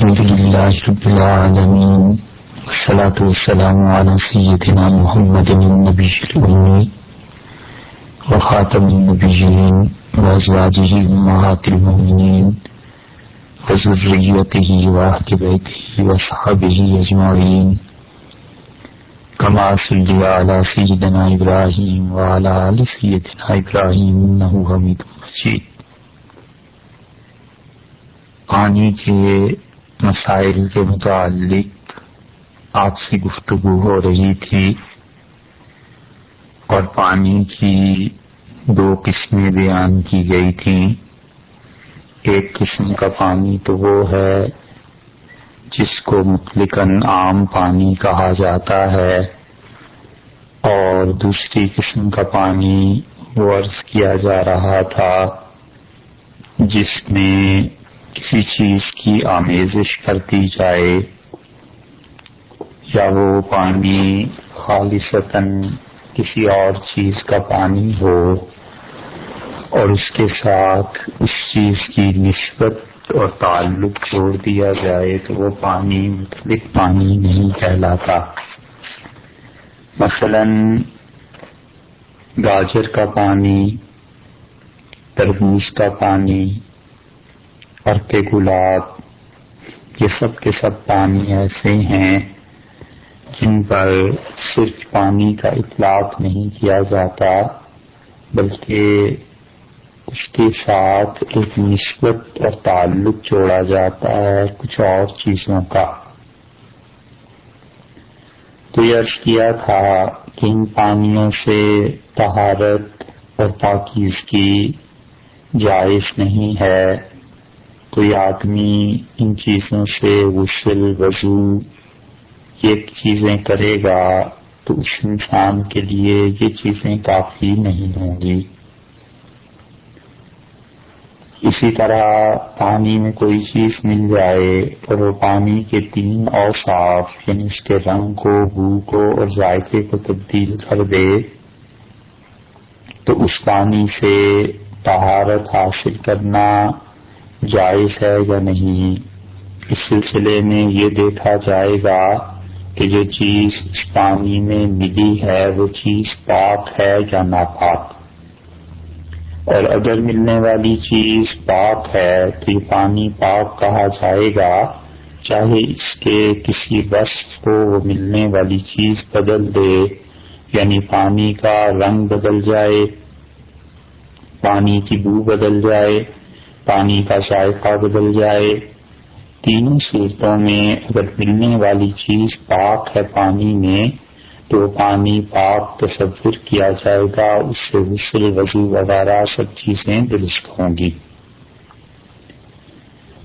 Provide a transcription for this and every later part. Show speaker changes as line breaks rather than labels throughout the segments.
الحمد لله رب العالمين والصلاة والسلام على سيدنا محمد النبي الأمي وخاتم النبيين وأزواجه أمهات المؤمنين وذريته وأهل بيته وأصحابه أجمعين كما صلى على سيدنا إبراهيم وعلى آل سيدنا إبراهيم إنه حميد مجيد. پانی کے مسائل کے متعلق آپ سے گفتگو ہو رہی تھی اور پانی کی دو قسمیں بیان کی گئی تھیں۔ ایک قسم کا پانی تو وہ ہے جس کو مطلقاً عام پانی کہا جاتا ہے اور دوسری قسم کا پانی وہ عرض کیا جا رہا تھا جس میں کسی چیز کی آمیزش کر دی جائے، یا وہ پانی خالصتاً کسی اور چیز کا پانی ہو، اور اس کے ساتھ اس چیز کی نسبت اور تعلق چھوڑ دیا جائے تو وہ پانی مطلق پانی نہیں کہلاتا۔ مثلا گاجر کا پانی، تربوز کا پانی اور کے گلاب، یہ سب کے سب پانی ایسے ہیں جن پر صرف پانی کا اطلاق نہیں کیا جاتا، بلکہ اس کے ساتھ ایک نسبت اور تعلق جوڑا جاتا ہے کچھ اور چیزوں کا۔ تو یہ عرض کیا تھا کہ ان پانیوں سے تہارت اور پاکیزگی جائز نہیں ہے۔ کوئی آدمی ان چیزوں سے غسل، وضو، یہ چیزیں کرے گا تو اس انسان کے لیے یہ چیزیں کافی نہیں ہوں گی۔ اسی طرح پانی میں کوئی چیز مل جائے اور وہ پانی کے تین اوصاف یعنی اس کے رنگ کو بو کو اور ذائقے کو تبدیل کر دے تو اس پانی سے طہارت حاصل کرنا جائز ہے یا نہیں؟ اس سلسلے میں یہ دیکھا جائے گا کہ جو چیز اس پانی میں ملی ہے، وہ چیز پاک ہے یا ناپاک؟ اور اگر ملنے والی چیز پاک ہے تو یہ پانی پاک کہا جائے گا، چاہے اس کے کسی وصف کو وہ ملنے والی چیز بدل دے یعنی پانی کا رنگ بدل جائے، پانی کی بو بدل جائے پانی کا ذائقہ بدل جائے۔ تینوں صورتوں میں اگر ملنے والی چیز پاک ہے پانی میں، تو پانی پاک تصور کیا جائے گا، اس سے غسل، وضو وغیرہ سب چیزیں درست ہوں گی۔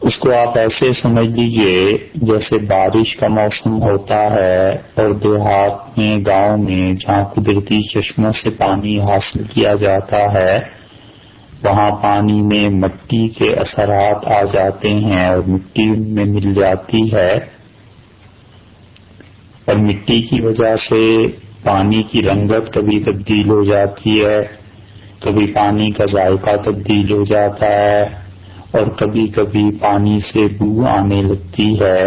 اس کو آپ ایسے سمجھ لیجیے جیسے بارش کا موسم ہوتا ہے اور دیہات میں، گاؤں میں جہاں قدرتی چشموں سے پانی حاصل کیا جاتا ہے وہاں پانی میں مٹی کے اثرات آ جاتے ہیں اور مٹی میں مل جاتی ہے۔ اور مٹی کی وجہ سے پانی کی رنگت کبھی تبدیل ہو جاتی ہے، کبھی پانی کا ذائقہ تبدیل ہو جاتا ہے اور کبھی کبھی پانی سے بو آنے لگتی ہے۔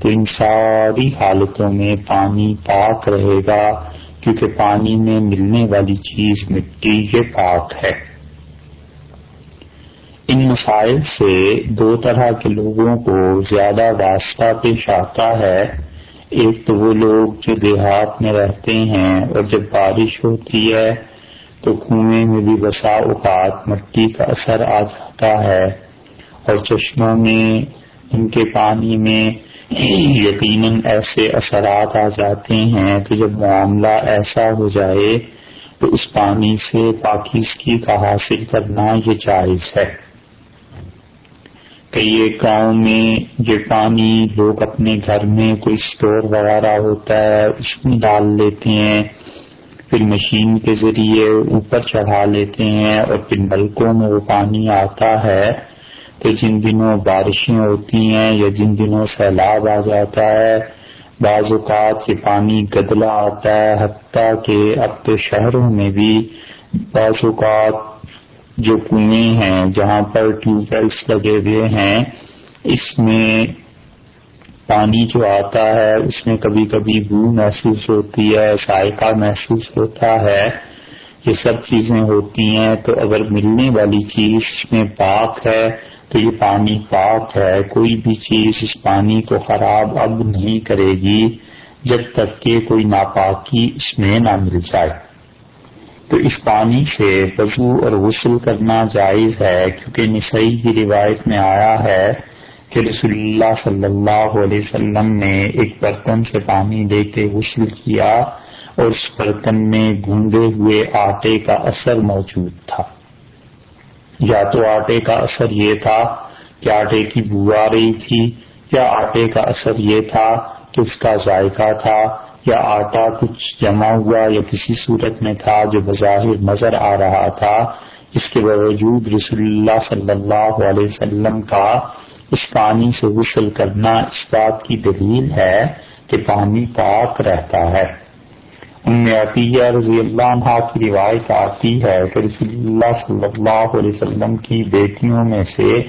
تو ان ساری حالتوں میں پانی پاک رہے گا، کیونکہ پانی میں ملنے والی چیز مٹی کے پاک ہے۔ ان مسائل سے دو طرح کے لوگوں کو زیادہ واسطہ پیش آتا ہے۔ ایک تو وہ لوگ جو دیہات میں رہتے ہیں اور جب بارش ہوتی ہے تو کنویں میں بھی بسا اوقات مٹی کا اثر آ جاتا ہے اور چشموں میں، ان کے پانی میں یقیناً ایسے اثرات آ جاتے ہیں تو جب معاملہ ایسا ہو جائے تو اس پانی سے پاکیزگی کا حاصل کرنا یہ جائز ہے۔ کئی گاؤں میں یہ پانی لوگ اپنے گھر میں کوئی اسٹور وغیرہ ہوتا ہے، اس میں ڈال لیتے ہیں، پھر مشین کے ذریعے اوپر چڑھا لیتے ہیں اور پھر نلکوں میں وہ پانی آتا ہے۔ تو جن دنوں بارشیں ہوتی ہیں یا جن دنوں سیلاب آ جاتا ہے، بعض اوقات یہ پانی گدلا آتا ہے، حتیٰ کہ اب تو شہروں میں بھی بعض اوقات جو کنویں ہیں، جہاں پر ٹیوب ویلس لگے ہوئے ہیں، اس میں پانی جو آتا ہے، اس میں کبھی کبھی بو محسوس ہوتی ہے ذائقہ محسوس ہوتا ہے، یہ سب چیزیں ہوتی ہیں۔ تو اگر ملنے والی چیز میں پاک ہے، تو یہ پانی پاک ہے۔ کوئی بھی چیز اس پانی کو خراب اب نہیں کرے گی، جب تک کہ کوئی ناپاکی اس میں نہ مل جائے۔ تو اس پانی سے وضو اور غسل کرنا جائز ہے، کیونکہ نسائی کی روایت میں آیا ہے کہ رسول اللہ صلی اللہ علیہ وسلم نے ایک برتن سے پانی دے کے غسل کیا اور اس برتن میں گوندے ہوئے آٹے کا اثر موجود تھا۔ یا تو آٹے کا اثر یہ تھا کہ آٹے کی بو آ رہی تھی، یا آٹے کا اثر یہ تھا کہ اس کا ذائقہ تھا یا آٹا کچھ جمع ہوا یا کسی صورت میں تھا جو بظاہر نظر آ رہا تھا، اس کے باوجود رسول اللہ صلی اللہ علیہ وسلم کا اس پانی سے غسل کرنا اس بات کی دلیل ہے کہ پانی پاک رہتا ہے۔ ان میں عطیہ رضی اللہ عنہ کی روایت آتی ہے کہ رسول اللہ صلی اللہ علیہ وسلم کی بیٹیوں میں سے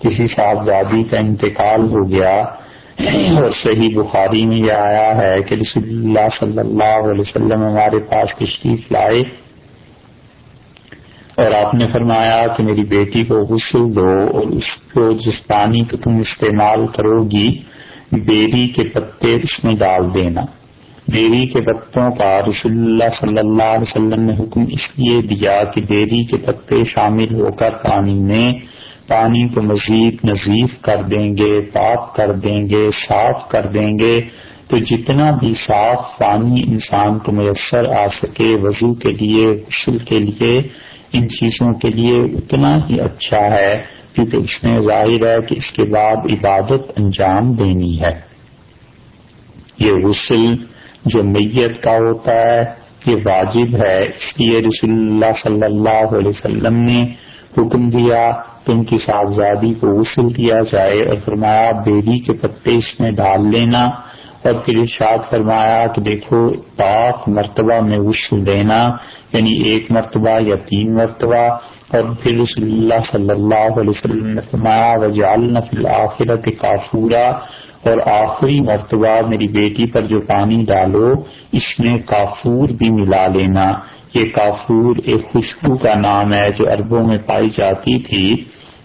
کسی صاحبزادی کا انتقال ہو گیا۔ اور صحیح بخاری میں یہ آیا ہے کہ رسول اللہ صلی اللہ علیہ وسلم ہمارے پاس تشریف لائے اور آپ نے فرمایا کہ میری بیٹی کو غسل دو اور اس کو جس پانی کو تم استعمال کرو گی بیری کے پتے اس میں ڈال دینا۔ بیری کے پتوں کا رسول اللہ صلی اللہ علیہ وسلم نے حکم اس لیے دیا کہ بیری کے پتے شامل ہو کر پانی میں پانی کو مزید نظیف کر دیں گے، پاک کر دیں گے، صاف کر دیں گے۔ تو جتنا بھی صاف پانی انسان کو میسر آ سکے وضو کے لیے، غسل کے لیے، ان چیزوں کے لیے، اتنا ہی اچھا ہے۔ کیونکہ اس میں ظاہر ہے کہ اس کے بعد عبادت انجام دینی ہے۔ یہ غسل جو میت کا ہوتا ہے، یہ واجب ہے۔ اس لیے رسول اللہ صلی اللہ علیہ وسلم نے حکم دیا ان کی صاحبزادی کو غسل دیا جائے اور فرمایا بیری کے پتے اس میں ڈال لینا اور پھر ارشاد فرمایا کہ دیکھو، پاک مرتبہ میں غسل دینا یعنی ایک مرتبہ یا تین مرتبہ، اور پھر رسول اللہ صلی اللہ علیہ وسلم نے فرمایا وجال نفل کافورا، اور آخری مرتبہ میری بیٹی پر جو پانی ڈالو، اس میں کافور بھی ملا لینا۔ یہ کافور ایک خوشبو کا نام ہے جو اربوں میں پائی جاتی تھی۔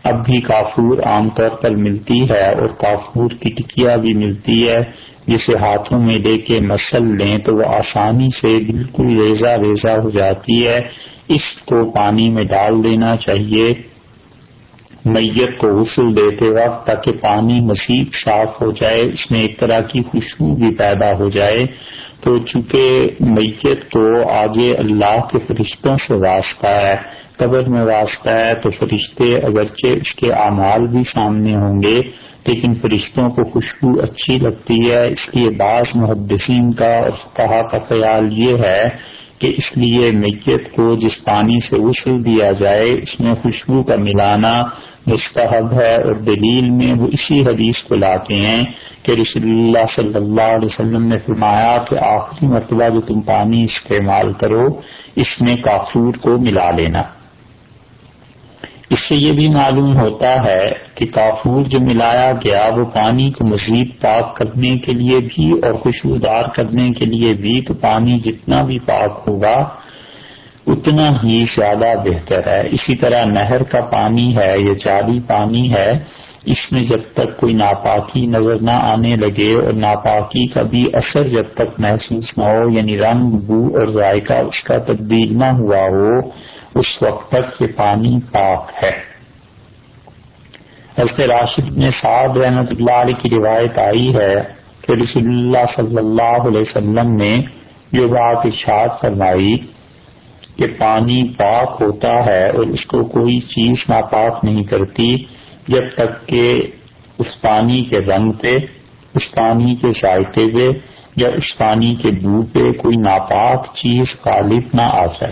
اب بھی کافور عام طور پر ملتی ہے اور کافور کی ٹکیا بھی ملتی ہے۔ جسے ہاتھوں میں لے کے مسل لیں تو وہ آسانی سے بالکل ریزا ریزا ہو جاتی ہے۔ اس کو پانی میں ڈال دینا چاہیے۔ میت کو غسل دیتے وقت تاکہ پانی مزید صاف ہو جائے، اس میں ایک طرح کی خوشبو بھی پیدا ہو جائے۔ تو چونکہ میت کو آگے اللہ کے فرشتوں سے واسطہ ہے، قبر میں واسطہ ہے، تو فرشتے اگرچہ اس کے اعمال بھی سامنے ہوں گے، لیکن فرشتوں کو خوشبو اچھی لگتی ہے۔ اس لیے بعض محدثین کا اور کہا کا خیال یہ ہے کہ اس لیے میت کو جس پانی سے غسل دیا جائے، اس میں خوشبو کا ملانا مستحب ہے اور دلیل میں وہ اسی حدیث کو لاتے ہیں کہ رسول اللہ صلی اللہ علیہ وسلم نے فرمایا کہ آخری مرتبہ جو تم پانی استعمال کرو، اس میں کافور کو ملا لینا۔ اس سے یہ بھی معلوم ہوتا ہے کہ کافور جو ملایا گیا، وہ پانی کو مزید پاک کرنے کے لیے بھی اور خوشبودار کرنے کے لیے بھی، تو پانی جتنا بھی پاک ہوگا اتنا ہی زیادہ بہتر ہے۔ اسی طرح نہر کا پانی ہے یا جاری پانی ہے۔ اس میں جب تک کوئی ناپاکی نظر نہ آنے لگے اور ناپاکی کا بھی اثر جب تک محسوس نہ ہو یعنی رنگ، بو اور ذائقہ اس کا تبدیل نہ ہوا ہو، اس وقت تک یہ پانی پاک ہے۔ حضرت راشد نے سعد رحمت اللہ علیہ کی روایت آئی ہے کہ رسول اللہ صلی اللہ علیہ وسلم نے جو بات اشاد فرمائی کہ پانی پاک ہوتا ہے اور اس کو کوئی چیز ناپاک نہیں کرتی، جب تک کہ اس پانی کے رنگ پہ، اس پانی کے ذائقے پہ یا اس پانی کے بو پہ کوئی ناپاک چیز غالب نہ آ جائے۔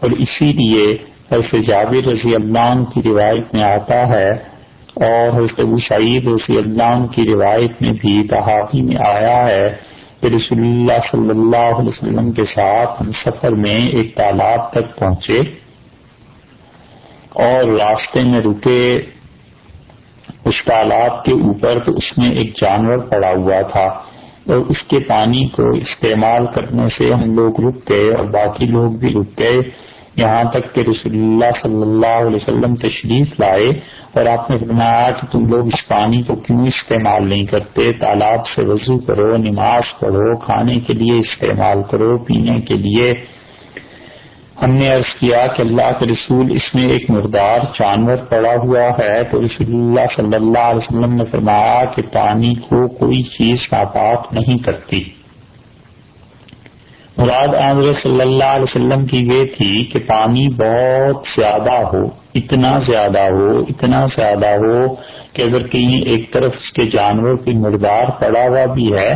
اور اسی لیے حضرت جابر رضی اللہ عنہ کی روایت میں آتا ہے اور حضرت ابو سعید رضی اللہ عنہ کی روایت میں بھی تحافی میں آیا ہے کہ رسول اللہ صلی اللہ علیہ وسلم کے ساتھ ہم سفر میں ایک تالاب تک پہنچے اور راستے میں رکے اس تالاب کے اوپر تو اس میں ایک جانور پڑا ہوا تھا اور اس کے پانی کو استعمال کرنے سے ہم لوگ رک گئے اور باقی لوگ بھی رک گئے یہاں تک کہ رسول اللہ صلی اللہ علیہ وسلم تشریف لائے اور آپ نے فرمایا کہ تم لوگ اس پانی کو کیوں استعمال نہیں کرتے؟ تالاب سے وضو کرو، نماز پڑھو، کھانے کے لیے استعمال کرو، پینے کے لیے۔ ہم نے عرض کیا کہ اللہ کے رسول اس میں ایک مردار جانور پڑا ہوا ہے تو رسول اللہ صلی اللہ علیہ وسلم نے فرمایا کہ پانی کو کوئی چیز ناپاک نہیں کرتی۔ مراد عامر صلی اللہ علیہ وسلم کی یہ تھی کہ پانی بہت زیادہ ہو، اتنا زیادہ ہو، اتنا زیادہ ہو کہ اگر کہیں ایک طرف اس کے جانور کی مردار پڑا ہوا بھی ہے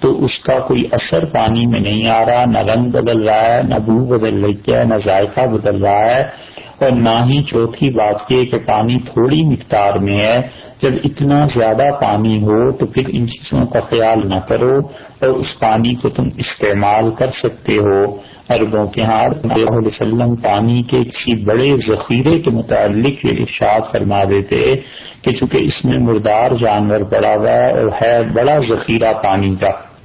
تو اس کا کوئی اثر پانی میں نہیں آ رہا، نہ رنگ بدل رہا ہے، نہ بو بدل رہی ہے، نہ ذائقہ بدل رہا ہے۔ اور نہ ہی چوتھی بات یہ کہ پانی تھوڑی مقدار میں ہے۔ جب اتنا زیادہ پانی ہو تو پھر ان چیزوں کا خیال نہ کرو اور اس پانی کو تم استعمال کر سکتے ہو۔ اربوں کے ہاتھ علیہ وسلم پانی کے کسی بڑے ذخیرے کے متعلق یہ ارشاد فرما دیتے کہ چونکہ اس میں مردار جانور پڑا ہوا ہے اور ہے بڑا ذخیرہ پانی کا۔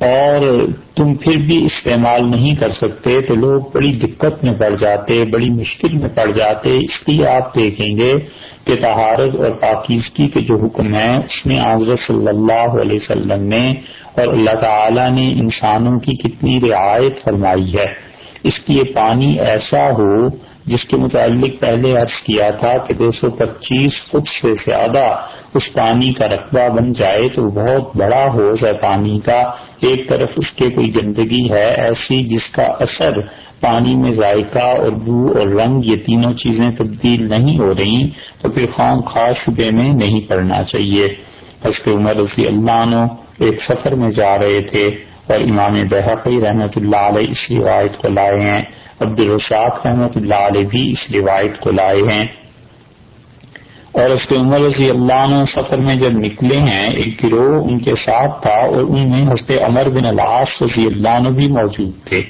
اور تم پھر بھی استعمال نہیں کر سکتے تو لوگ بڑی دقت میں پڑ جاتے، بڑی مشکل میں پڑ جاتے۔ اس لیے آپ دیکھیں گے کہ تہارت اور پاکیزگی کے جو حکم ہے اس میں آضر صلی اللہ علیہ وسلم نے اور اللہ تعالی نے انسانوں کی کتنی رعایت فرمائی ہے۔ اس لیے پانی ایسا ہو جس کے متعلق پہلے عرض کیا تھا کہ دو سو پچیس فٹ سے زیادہ اس پانی کا رقبہ بن جائے تو بہت بڑا حوض ہے پانی کا۔ ایک طرف اس کے کوئی گندگی ہے ایسی جس کا اثر پانی میں ذائقہ اور بو اور رنگ یہ تینوں چیزیں تبدیل نہیں ہو رہی تو پھر خام خاص شبے میں نہیں پڑنا چاہیے۔ حضرت عمر رضی اللہ عنہ ایک سفر میں جا رہے تھے اور امام بحقی رحمت اللہ علیہ اس روایت کو لائے ہیں۔ عبد الرشاق رحمت اللہ علیہ بھی اس روایت کو لائے ہیں۔ اور اس کے عمر رضی اللہ عنہ سفر میں جب نکلے ہیں، ایک گروہ ان کے ساتھ تھا اور ان میں حضرت عمر بن العاص رضی اللہ عنہ بھی موجود تھے۔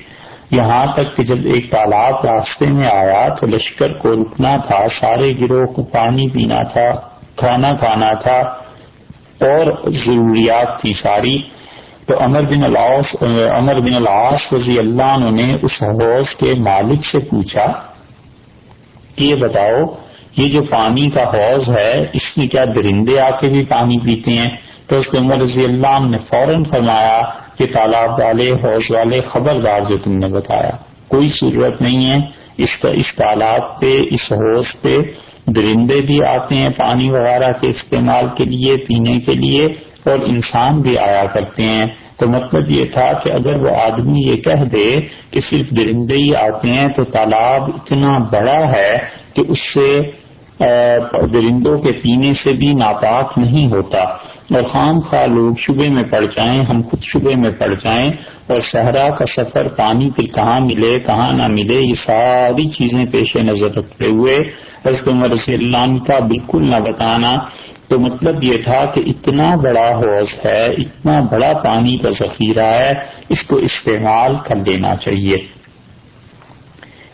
یہاں تک کہ جب ایک تالاب راستے میں آیا تو لشکر کو رکنا تھا، سارے گروہ کو پانی پینا تھا، کھانا کھانا تھا اور ضروریات تھی ساری۔ تو امر بن الاس امر بن العاص رضی اللہ عنہ نے اس حوض کے مالک سے پوچھا کہ یہ بتاؤ، یہ جو پانی کا حوض ہے، اس میں کیا درندے آ کے بھی پانی پیتے ہیں؟ تو اس پہ عمر رضی اللہ عنہ نے فوراً فرمایا کہ تالاب والے، حوض والے خبردار جو تم نے بتایا، کوئی ضرورت نہیں ہے۔ اس اس تالاب پہ، اس حوض پہ درندے بھی آتے ہیں پانی وغیرہ کے استعمال کے لیے، پینے کے لیے۔ اور انسان بھی آیا کرتے ہیں۔ تو مطلب یہ تھا کہ اگر وہ آدمی یہ کہہ دے کہ صرف درندے ہی آتے ہیں تو تالاب اتنا بڑا ہے کہ اس سے درندوں کے پینے سے بھی ناپاک نہیں ہوتا۔ اور خام خواہ لوگ شبے میں پڑ جائیں، ہم خود شبے میں پڑ جائیں اور صحرا کا سفر پانی پھر کہاں ملے، کہاں نہ ملے، یہ ساری چیزیں پیش نظر رکھتے ہوئے حضرت عمر رضی اللہ کا بالکل نہ بتانا تو مطلب یہ تھا کہ اتنا بڑا حوض ہے، اتنا بڑا پانی کا ذخیرہ ہے، اس کو استعمال کر لینا چاہیے۔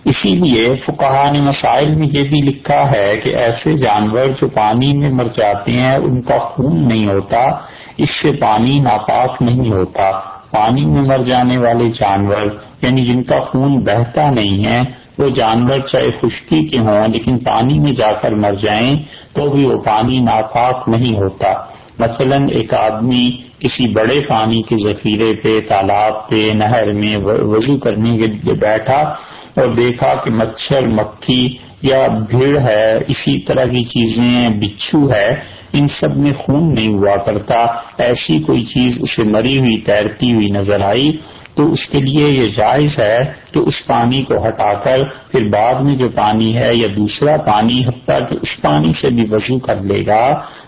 اسی لیے فکہ نے مسائل میں یہ بھی لکھا ہے کہ ایسے جانور جو پانی میں مر جاتے ہیں، ان کا خون نہیں ہوتا، اس سے پانی ناپاک نہیں ہوتا۔ پانی میں مر جانے والے جانور یعنی جن کا خون بہتا نہیں ہے وہ جانور چاہے خشکی کے ہوں لیکن پانی میں جا کر مر جائیں تو بھی وہ پانی ناپاک نہیں ہوتا۔ مثلا ایک آدمی کسی بڑے پانی کے ذخیرے پہ، تالاب پہ، نہر میں وضو کرنے کے لیے بیٹھا اور دیکھا کہ مچھر، مکھی یا بھیڑ ہے، اسی طرح کی چیزیں، بچھو ہے، ان سب میں خون نہیں ہوا کرتا۔ ایسی کوئی چیز اسے مری ہوئی، تیرتی ہوئی نظر آئی۔ تو اس کے لیے یہ جائز ہے کہ اس پانی کو ہٹا کر پھر بعد میں جو پانی ہے یا دوسرا پانی حتیٰ کہ اس پانی سے بھی وضو کر لے گا،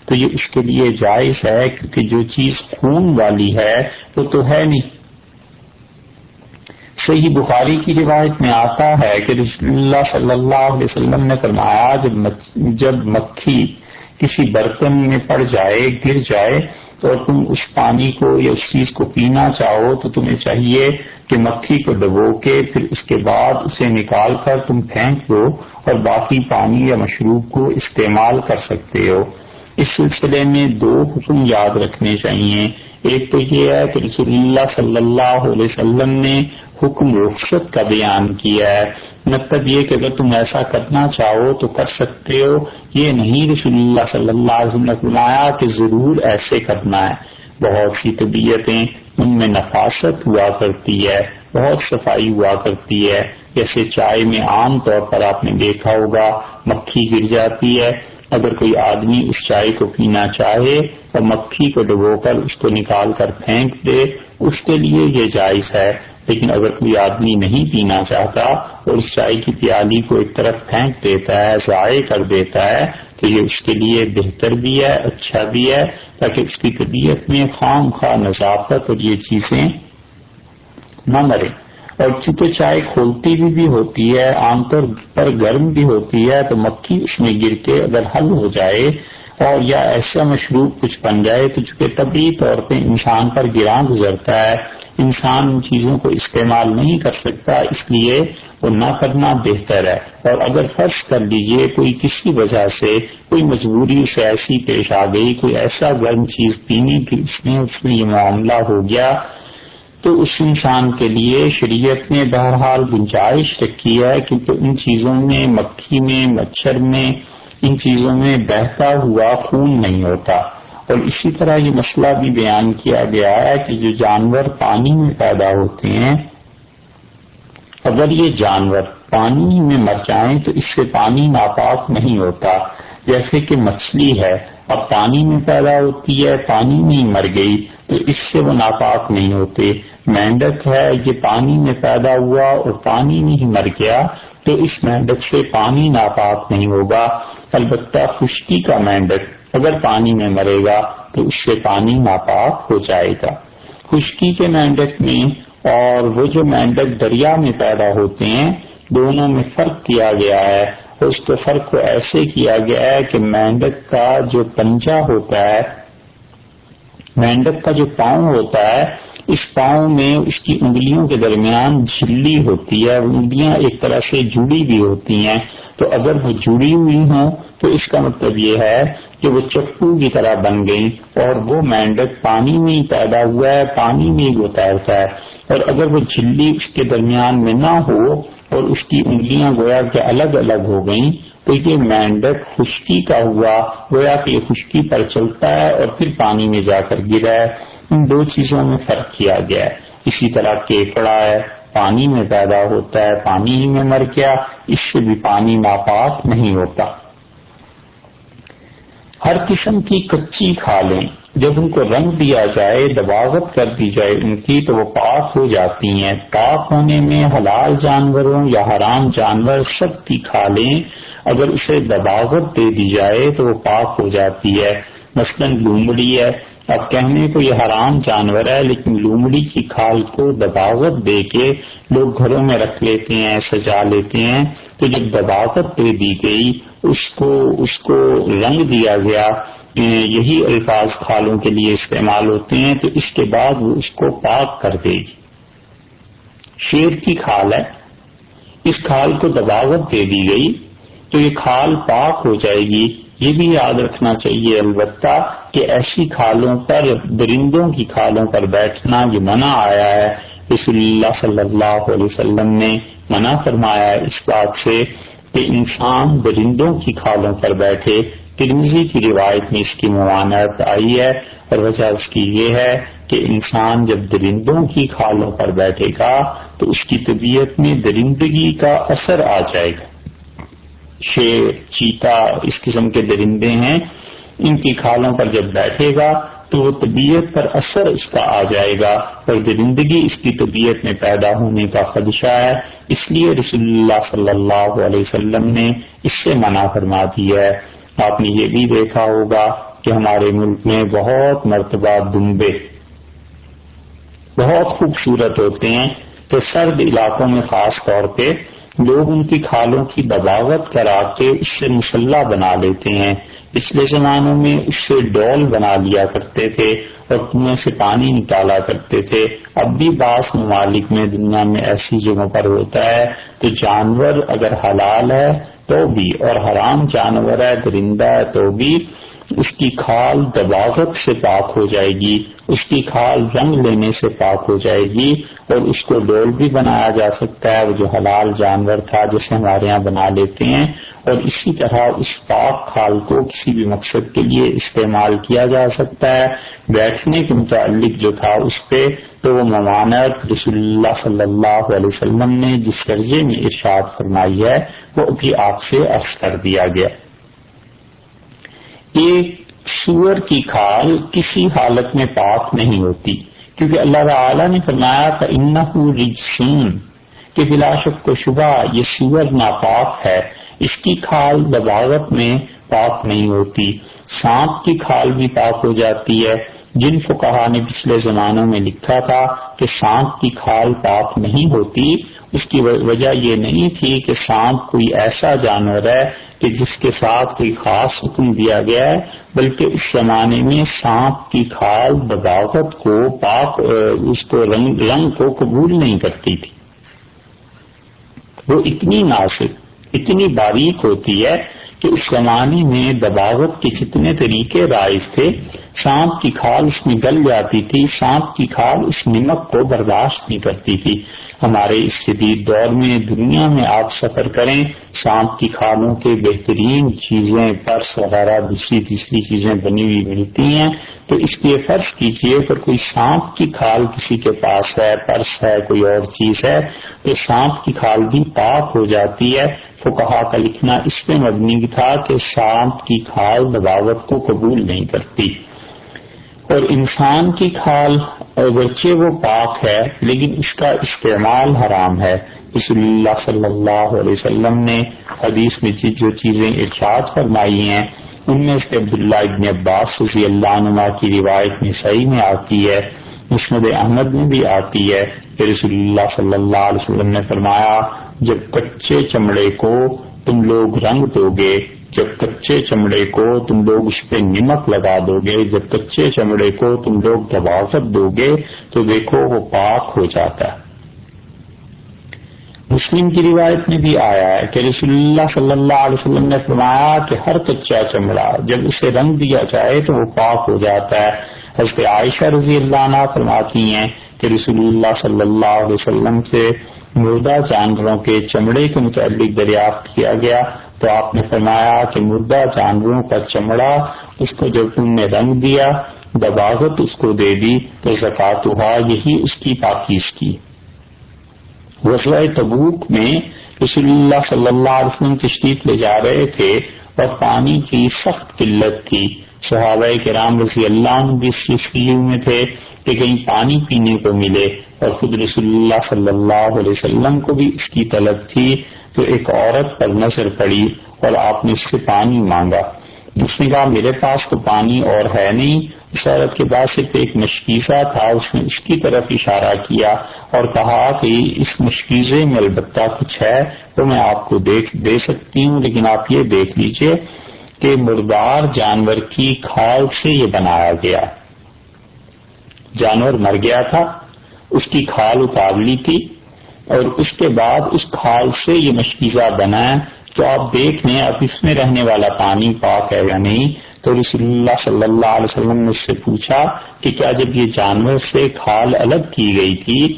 تو یہ اس کے لیے جائز ہے کیونکہ جو چیز خون والی ہے وہ تو ہے نہیں۔ صحیح بخاری کی روایت میں آتا ہے کہ رسول اللہ صلی اللہ علیہ وسلم نے فرمایا، جب مکھی کسی برتن میں پڑ جائے، گر جائے تو تم اس پانی کو یا اس چیز کو پینا چاہو تو تمہیں چاہیے کہ مکھی کو ڈبو کے پھر اس کے بعد اسے نکال کر تم پھینک دو اور باقی پانی یا مشروب کو استعمال کر سکتے ہو۔ اس سلسلے میں دو حکم یاد رکھنے چاہیے۔ ایک تو یہ ہے کہ رسول اللہ صلی اللہ علیہ وسلم نے حکم رخصت کا بیان کیا ہے۔ مطلب یہ کہ اگر تم ایسا کرنا چاہو تو کر سکتے ہو۔ یہ نہیں رسول اللہ صلی اللہ علیہ وسلم نے بنایا کہ ضرور ایسے کرنا ہے۔ بہت سی طبیعتیں ان میں نفاست ہوا کرتی ہے، بہت صفائی ہوا کرتی ہے۔ جیسے چائے میں عام طور پر آپ نے دیکھا ہوگا، مکھی گر جاتی ہے۔ اگر کوئی آدمی اس چائے کو پینا چاہے اور مکھی کو ڈبو کر اس کو نکال کر پھینک دے، اس کے لیے یہ جائز ہے۔ لیکن اگر کوئی آدمی نہیں پینا چاہتا اور اس چائے کی پیالی کو ایک طرف پھینک دیتا ہے، ضائع کر دیتا ہے، تو یہ اس کے لیے بہتر بھی ہے اچھا بھی ہے۔ تاکہ اس کی طبیعت میں خام خواہ نظافت اور یہ چیزیں نہ مرے اور چونکہ چائے کھولتی بھی, بھی ہوتی ہے عام طور پر گرم بھی ہوتی ہے تو مکھی اس میں گر کے اگر حل ہو جائے اور یا ایسا مشروب کچھ بن جائے تو چونکہ طبی طور پہ انسان پر گراں گزرتا ہے انسان ان چیزوں کو استعمال نہیں کر سکتا اس لیے وہ نہ کرنا بہتر ہے۔ اور اگر فرض کر لیجیے کوئی کسی وجہ سے کوئی مجبوری سے ایسی پیش آ گئی کوئی ایسا گرم چیز پینے کی اس میں اس میں یہ معاملہ ہو گیا تو اس انسان کے لیے شریعت نے بہرحال گنجائش رکھی ہے، کیونکہ ان چیزوں میں، مکھی میں، مچھر میں، ان چیزوں میں بہتا ہوا خون نہیں ہوتا۔ اور اسی طرح یہ مسئلہ بھی بیان کیا گیا ہے کہ جو جانور پانی میں پیدا ہوتے ہیں، اگر یہ جانور پانی میں مر جائیں تو اس سے پانی ناپاک نہیں ہوتا۔ جیسے کہ مچھلی ہے، اب پانی میں پیدا ہوتی ہے، پانی میں ہی مر گئی، تو اس سے وہ ناپاک نہیں ہوتے۔ مینڈک ہے، یہ پانی میں پیدا ہوا اور پانی میں ہی مر گیا، تو اس مینڈک سے پانی ناپاک نہیں ہوگا۔ البتہ خشکی کا مینڈک اگر پانی میں مرے گا، تو اس سے پانی ناپاک ہو جائے گا۔ خشکی کے مینڈک میں اور وہ جو مینڈک دریا میں پیدا ہوتے ہیں دونوں میں فرق کیا گیا ہے۔ اس کے فرق کو ایسے کیا گیا ہے کہ مینڈک کا جو پنجا ہوتا ہے مینڈک کا جو پاؤں ہوتا ہے، اس پاؤں میں اس کی انگلیوں کے درمیان جھلی ہوتی ہے، انگلیاں ایک طرح سے جڑی بھی ہوتی ہیں۔ تو اگر وہ جڑی ہوئی ہوں تو اس کا مطلب یہ ہے کہ وہ چپو کی طرح بن گئی اور وہ مینڈک پانی میں ہی پیدا ہوا ہے، پانی میں ہی وہ تیرتا ہے۔ اور اگر وہ جھلی اس کے درمیان میں نہ ہو اور اس کی انگلیاں گویا کہ الگ الگ ہو گئیں تو یہ مینڈک خشکی کا ہوا، گویا کہ یہ خشکی پر چلتا ہے اور پھر پانی میں جا کر گرا ہے۔ ان دو چیزوں میں فرق کیا گیا ہے۔ اسی طرح کیکڑا ہے، پانی میں پیدا ہوتا ہے، پانی ہی میں مر گیا، اس سے بھی پانی ناپاک نہیں ہوتا۔ ہر قسم کی کچی کھالیں جب ان کو رنگ دیا جائے دباغت کر دی جائے ان کی، تو وہ پاک ہو جاتی ہیں۔ پاک ہونے میں حلال جانوروں یا حرام جانور سب کی کھالیں اگر اسے دباغت دے دی جائے، تو وہ پاک ہو جاتی ہے۔ مثلاً لومڑی ہے۔ اب کہنے کو یہ حرام جانور ہے، لیکن لومڑی کی کھال کو دباغت دے کے لوگ گھروں میں رکھ لیتے ہیں، سجا لیتے ہیں۔ تو جب دباغت دے دی گئی، اس کو اس کو رنگ دیا گیا۔ یہی الفاظ کھالوں کے لیے استعمال ہوتے ہیں، تو اس کے بعد وہ اس کو پاک کر دے گی۔ شیر کی کھال ہے۔ اس کھال کو دباغت دے دی گئی، تو یہ کھال پاک ہو جائے گی۔ یہ بھی یاد رکھنا چاہیے البتہ کہ ایسی کھالوں پر، درندوں کی کھالوں پر بیٹھنا یہ منع آیا ہے۔ رسول اللہ صلی اللہ علیہ وسلم نے منع فرمایا ہے اس بات سے کہ انسان درندوں کی کھالوں پر بیٹھے ترمزی کی روایت میں اس کی ممانعت آئی ہے اور وجہ اس کی یہ ہے کہ انسان جب درندوں کی کھالوں پر بیٹھے گا تو اس کی طبیعت میں درندگی کا اثر آ جائے گا۔ شیر، چیتا، اس قسم کے درندے ہیں، ان کی کھالوں پر جب بیٹھے گا تو وہ طبیعت پر اثر اس کا آ جائے گا اور درندگی اس کی طبیعت میں پیدا ہونے کا خدشہ ہے۔ اس لیے رسول اللہ صلی اللہ علیہ وسلم نے اس سے منع فرما دی ہے۔ آپ نے یہ بھی دیکھا ہوگا کہ ہمارے ملک میں بہت مرتبہ دمبے بہت خوبصورت ہوتے ہیں تو سرد علاقوں میں خاص طور پہ لوگ ان کی کھالوں کی دباوت کرا کے اس سے مسلح بنا لیتے ہیں۔ پچھلے زمانوں میں اس سے ڈول بنا لیا کرتے تھے اور کنویں سے پانی نکالا کرتے تھے۔ اب بھی بعض ممالک میں دنیا میں ایسی جگہوں پر ہوتا ہے تو جانور اگر حلال ہے تو بھی اور حرام جانور ہے درندہ ہے تو بھی اس کی کھال دباغت سے پاک ہو جائے گی، اس کی کھال رنگ لینے سے پاک ہو جائے گی اور اس کو ڈول بھی بنایا جا سکتا ہے، وہ جو حلال جانور تھا جسے ہمارے یہاں بنا لیتے ہیں۔ اور اسی طرح اس پاک کھال کو کسی بھی مقصد کے لیے استعمال کیا جا سکتا ہے۔ بیٹھنے کے متعلق جو تھا اس پہ، تو وہ ممانت رسول اللہ صلی اللہ علیہ وسلم نے جس درجے میں ارشاد فرمائی ہے، وہ ابھی آپ سے عرض کر دیا گیا۔ ایک سور کی کھال کسی حالت میں پاک نہیں ہوتی۔ کیونکہ اللہ تعالی نے فرمایا تھا ان رجسین کہ بلا شک کو شبہ یہ سور ناپاک ہے۔ اس کی کھال دباوت میں پاک نہیں ہوتی۔ سانپ کی کھال بھی پاک ہو جاتی ہے۔ جن فکہ نے پچھلے زمانوں میں لکھا تھا کہ سانپ کی کھال پاک نہیں ہوتی اس کی وجہ یہ نہیں تھی کہ سانپ کوئی ایسا جانور ہے کہ جس کے ساتھ کوئی خاص حکم دیا گیا ہے، بلکہ اس زمانے میں سانپ کی کھال بغاوت کو پاک اس کو رنگ رنگ کو قبول نہیں کرتی تھی۔ وہ اتنی ناسک، اتنی باریک ہوتی ہے کہ اس زمانے میں دباوت کے جتنے طریقے رائج تھے سانپ کی کھال اس میں گل جاتی تھی، سانپ کی کھال اس نمک کو برداشت نہیں کرتی تھی۔ ہمارے اس شدید دور میں، دنیا میں آپ سفر کریں، سانپ کی کھالوں کے بہترین چیزیں، پرس وغیرہ، دوسری، تیسری چیزیں بنی ہوئی ملتی ہیں۔ تو اس لیے فرض کیجیے، اگر کوئی سانپ کی کھال کسی کے پاس ہے، پرس ہے، کوئی اور چیز ہے، تو سانپ کی کھال بھی پاک ہو جاتی ہے۔ تو کہا کا لکھنا اس پہ مبنی تھا کہ سانپ کی کھال دباوت کو قبول نہیں کرتی۔ اور انسان کی کھال بچے وہ پاک ہے، لیکن اس کا استعمال حرام ہے۔ اس اللہ صلی اللہ علیہ وسلم نے حدیث میں جو چیزیں ارشاد فرمائی ہیں، ان میں سے عبداللہ ابن عباس رضی اللہ عنہ کی روایت میں صحیح میں آتی ہے، مسند احمد میں بھی آتی ہے کہ رسول اللہ صلی اللہ علیہ وسلم نے فرمایا، جب کچے چمڑے کو تم لوگ رنگ دو گے جب کچے چمڑے کو تم لوگ اس پہ نمک لگا دو گے، جب کچے چمڑے کو تم لوگ دباوت دو گے، تو دیکھو وہ پاک ہو جاتا ہے۔ مسلم کی روایت میں بھی آیا ہے کہ رسول اللہ صلی اللہ علیہ وسلم نے فرمایا کہ ہر کچا چمڑا جب اسے رنگ دیا جائے تو وہ پاک ہو جاتا ہے۔ حضرت عائشہ رضی اللہ عنہ فرماتی ہیں کہ رسول اللہ صلی اللہ علیہ وسلم سے مردہ جانوروں کے چمڑے کے متعلق دریافت کیا گیا تو آپ نے فرمایا کہ مردہ جانوروں کا چمڑا اس کو جب تم نے رنگ دیا دباغت اس کو دے دی تو زکات ہوا یہی اس کی پاکیز کی وسلۂ تبوک میں رسول اللہ صلی اللہ علیہ وسلم تشریف لے جا رہے تھے اور پانی کی سخت قلت تھی۔ صحابہ کے رام رضی اللہ عنہ بھی اس میں تھے کہ کہیں پانی پینے کو ملے اور خود رسول اللہ صلی اللہ علیہ وسلم کو بھی اس کی طلب تھی تو ایک عورت پر نظر پڑی اور آپ نے اس سے پانی مانگا۔ اس نے کہا، میرے پاس تو پانی اور ہے نہیں۔ اس عورت کے بعد صرف ایک مشکیزہ تھا۔ اس نے اس کی طرف اشارہ کیا اور کہا کہ اس مشکیزے میں البتہ کچھ ہے، تو میں آپ کو دیکھ دے سکتی ہوں، لیکن آپ یہ دیکھ لیجیے۔ کہ مردار جانور کی کھال سے یہ بنایا گیا۔ جانور مر گیا تھا، اس کی کھال اتار لی تھی اور اس کے بعد اس کھال سے یہ مشکیزہ بنا تو آپ دیکھ لیں اب اس میں رہنے والا پانی پاک ہے یا نہیں؟ تو رسول اللہ صلی اللہ علیہ وسلم نے اس سے پوچھا کہ کیا جب یہ جانور سے کھال الگ کی گئی تھی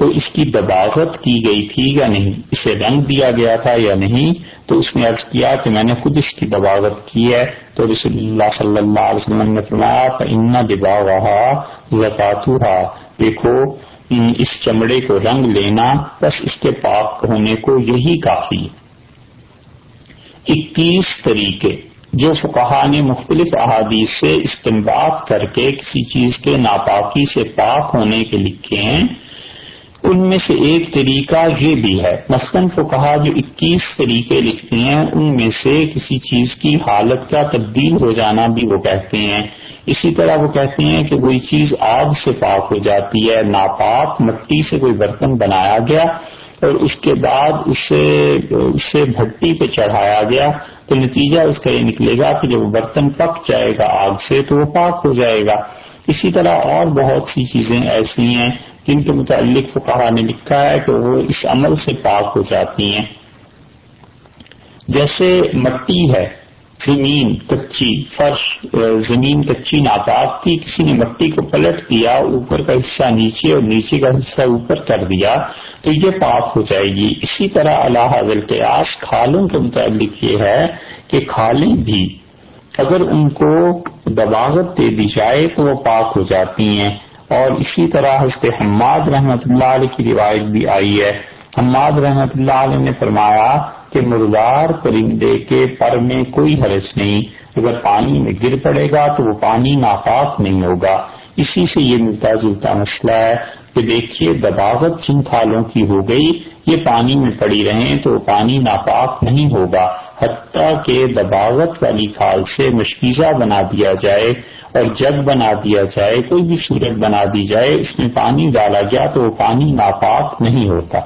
تو اس کی دباغت کی گئی تھی یا نہیں؟ اسے رنگ دیا گیا تھا یا نہیں؟ تو اس نے عرض کیا کہ میں نے خود اس کی دباغت کی ہے۔ تو رسول اللہ صلی اللہ علیہ وسلم نے فرمایا ان دبا رہا زکاتہ دیکھو اس چمڑے کو رنگ لینا بس اس کے پاک ہونے کو یہی کافی۔ اکیس طریقے۔ جو فقہ نے مختلف احادیث سے استعمال کر کے کسی چیز کے ناپاکی سے پاک ہونے کے لکھے ہیں ان میں سے ایک طریقہ یہ بھی ہے۔ مثلاً کو کہا جو اکیس طریقے لکھتے ہیں، ان میں سے کسی چیز کی حالت کا تبدیل ہو جانا بھی وہ کہتے ہیں۔ اسی طرح وہ کہتے ہیں کہ کوئی چیز آگ سے پاک ہو جاتی ہے، ناپاک مٹی سے کوئی برتن بنایا گیا اور اس کے بعد اسے اسے بھٹی پہ چڑھایا گیا۔ تو نتیجہ اس کا یہ نکلے گا کہ جب برتن پک جائے گا آگ سے تو وہ پاک ہو جائے گا۔ اسی طرح اور بہت سی چیزیں ایسی ہیں جن کے متعلق فقہ نے لکھا ہے کہ وہ اس عمل سے پاک ہو جاتی ہیں۔ جیسے مٹی ہے، زمین کچی، فرش، زمین کچی ناپاک تھی، کسی نے مٹی کو پلٹ دیا، اوپر کا حصہ نیچے اور نیچے کا حصہ اوپر کر دیا، تو یہ پاک ہو جائے گی۔ اسی طرح اللہ قیاس کھالوں کے متعلق یہ ہے کہ کھالیں بھی اگر ان کو دباغت دے دی جائے تو وہ پاک ہو جاتی ہیں۔ اور اسی طرح حضرت حماد رحمت اللہ علیہ کی روایت بھی آئی ہے۔ حماد رحمت اللہ علیہ نے فرمایا کہ مردار پرندے کے پر میں کوئی حرج نہیں، اگر پانی میں گر پڑے گا تو وہ پانی ناپاک نہیں ہوگا۔ اسی سے یہ ملتا جلتا مسئلہ ہے کہ دیکھیے دباغت جن کھالوں کی ہو گئی، یہ پانی میں پڑی رہیں تو پانی ناپاک نہیں ہوگا، حتیٰ کہ دباغت والی کھال سے مشکیزہ بنا دیا جائے اور جگ بنا دیا جائے، کوئی بھی صورت بنا دی جائے، اس میں پانی ڈالا گیا تو وہ پانی ناپاک نہیں ہوتا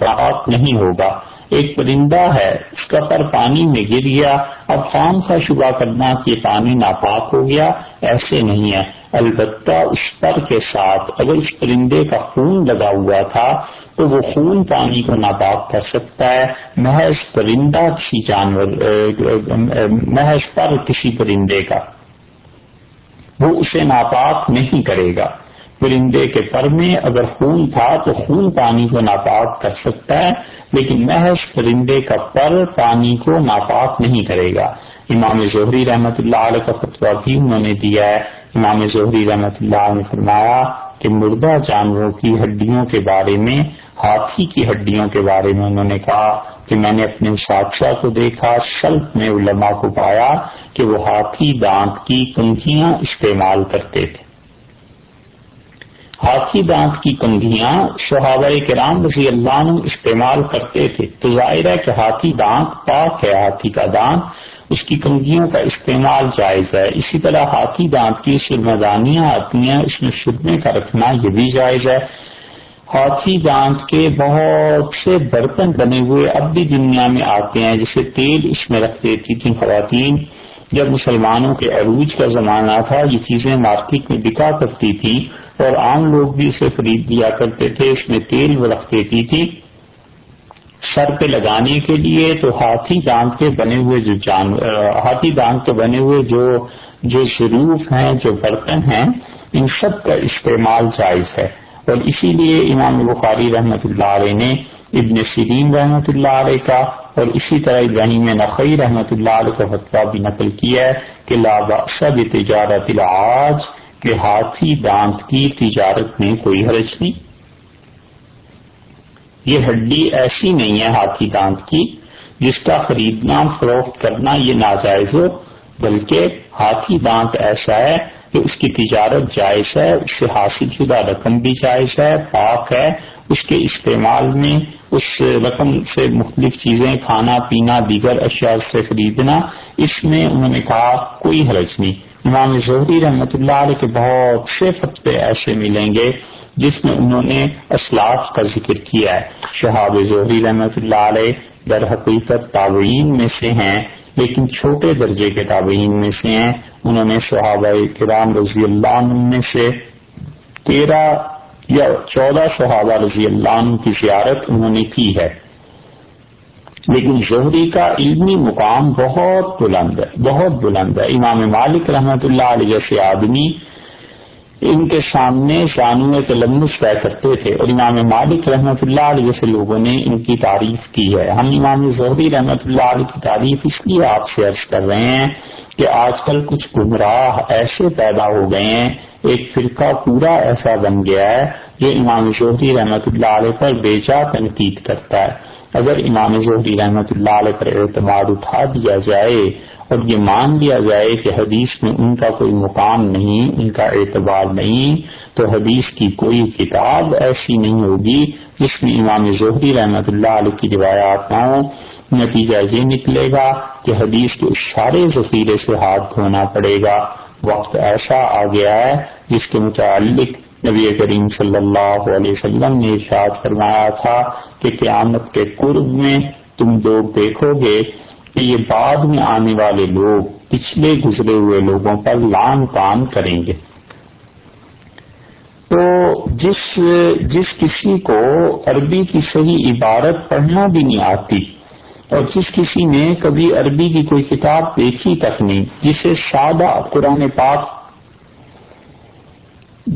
پاک نہیں ہوگا۔ ایک پرندہ ہے، اس کا پر پانی میں گر گیا۔ اب خام کا شبہ کرنا کہ پانی ناپاک ہو گیا، ایسے نہیں ہے۔ البتہ اس پر کے ساتھ اگر اس پرندے کا خون لگا ہوا تھا، تو وہ خون پانی کو ناپاک کر سکتا ہے۔ محض پرندہ کسی جانور محض پر کسی پرندے کا۔ وہ اسے ناپاک نہیں کرے گا۔ پرندے کے پر میں اگر خون تھا تو خون پانی کو ناپاک کر سکتا ہے، لیکن محض پرندے کا پر پانی کو ناپاک نہیں کرے گا۔ امام ظہری رحمت اللہ علیہ کا فتویٰ بھی انہوں نے دیا ہے۔ امام ظہری رحمت اللہ نے فرمایا کہ مردہ جانوروں کی ہڈیوں کے بارے میں، ہاتھی کی ہڈیوں کے بارے میں انہوں نے کہا کہ میں نے اپنے ساتشہ کو دیکھا شلف میں علماء کو پایا کہ وہ ہاتھی دانت کی کنگیاں استعمال کرتے تھے۔ ہاتھی دانت کی کنگھیاں صحابہ کرام رضی اللہ عنہ استعمال کرتے تھے۔ تو ظاہر ہے کہ ہاتھی دانت پاک ہے، ہاتھی کا دانت، اس کی کنگھیوں کا استعمال جائز ہے۔ اسی طرح ہاتھی دانت کی سرمدانیاں آتی ہیں، اس میں سرمے کا رکھنا یہ بھی جائز ہے۔ ہاتھی دانت کے بہت سے برتن بنے ہوئے اب بھی دنیا میں آتے ہیں جسے تیل اس میں رکھ دیتی تھی خواتین۔ جب مسلمانوں کے عروج کا زمانہ تھا، یہ چیزیں مارکیٹ میں بکا کرتی تھی اور عام لوگ بھی اسے خرید دیا کرتے تھے۔ اس میں تیل وہ رکھ دیتی تھی۔ سر پہ لگانے کے لیے تو ہاتھی دانت کے بنے ہوئے جو جان، ہاتھی دانت کے بنے ہوئے جو جو ضروف ہیں، جو برتن ہیں، ان سب کا استعمال جائز ہے۔ اور اسی لیے امام بخاری رحمت اللہ علیہ نے ابن سرین رحمت اللہ علیہ کا اور اسی طرح ابراہیم نقی رحمت اللہ علیہ کا فتویٰ بھی نقل کیا ہے کہ لاباشد تجارت العاج کہ ہاتھی دانت کی تجارت میں کوئی حرج نہیں۔ یہ ہڈی ایسی نہیں ہے ہاتھی دانت کی جس کا خریدنا، فروخت کرنا یہ ناجائز ہو، بلکہ ہاتھی دانت ایسا ہے کہ اس کی تجارت جائز ہے، اس سے حاصل شدہ رقم بھی جائز ہے، پاک ہے، اس کے استعمال میں اس رقم سے مختلف چیزیں، کھانا، پینا، دیگر اشیاء سے خریدنا، اس میں انہوں نے کہا کوئی حرج نہیں۔ امام زہری رحمت اللہ علیہ کے بہت سے فتوے ایسے ملیں گے جس میں انہوں نے اسلاف کا ذکر کیا ہے۔ شہاب زہری رحمت اللہ علیہ در حقیقت تابعین میں سے ہیں، لیکن چھوٹے درجے کے تابعین میں سے ہیں۔ انہوں نے صحابہ کرام رضی اللہ عنہ میں سے تیرہ یا چودہ صحابہ رضی اللہ عنہ کی زیارت انہوں نے کی ہے۔ لیکن زہری کا علمی مقام بہت بلند ہے، بہت بلند ہے۔ امام مالک رحمت اللہ علیہ جیسے آدمی ان کے سامنے شانو تلمس طے کرتے تھے اور امام مالک رحمت اللہ علیہ جیسے لوگوں نے ان کی تعریف کی ہے۔ ہم امام زہری رحمت اللہ علیہ کی تعریف اس لیے آپ سے عرض کر رہے ہیں کہ آج کل کچھ گمراہ ایسے پیدا ہو گئے ہیں، ایک فرقہ پورا ایسا بن گیا ہے جو امام زہری رحمت اللہ علیہ پر بیچا تنقید کرتا ہے۔ اگر امام ظہری رحمت اللہ علیہ پر اعتماد اٹھا دیا جائے اور یہ مان لیا جائے کہ حدیث میں ان کا کوئی مقام نہیں، ان کا اعتبار نہیں، تو حدیث کی کوئی کتاب ایسی نہیں ہوگی جس میں امام ظہری رحمت اللہ علیہ کی روایات نہ ہوں۔ نتیجہ یہ نکلے گا کہ حدیث کے سارے ذخیرے سے ہاتھ دھونا پڑے گا۔ وقت ایسا آ گیا ہے جس کے متعلق نبی کریم صلی اللہ علیہ وسلم نے ارشاد فرمایا تھا کہ قیامت کے قرب میں تم لوگ دیکھو گے کہ یہ بعد میں آنے والے لوگ پچھلے گزرے ہوئے لوگوں پر لان پان کریں گے۔ تو جس جس کسی کو عربی کی صحیح عبارت پڑھنا بھی نہیں آتی اور جس کسی نے کبھی عربی کی کوئی کتاب دیکھی تک نہیں، جسے سادہ قرآن پاک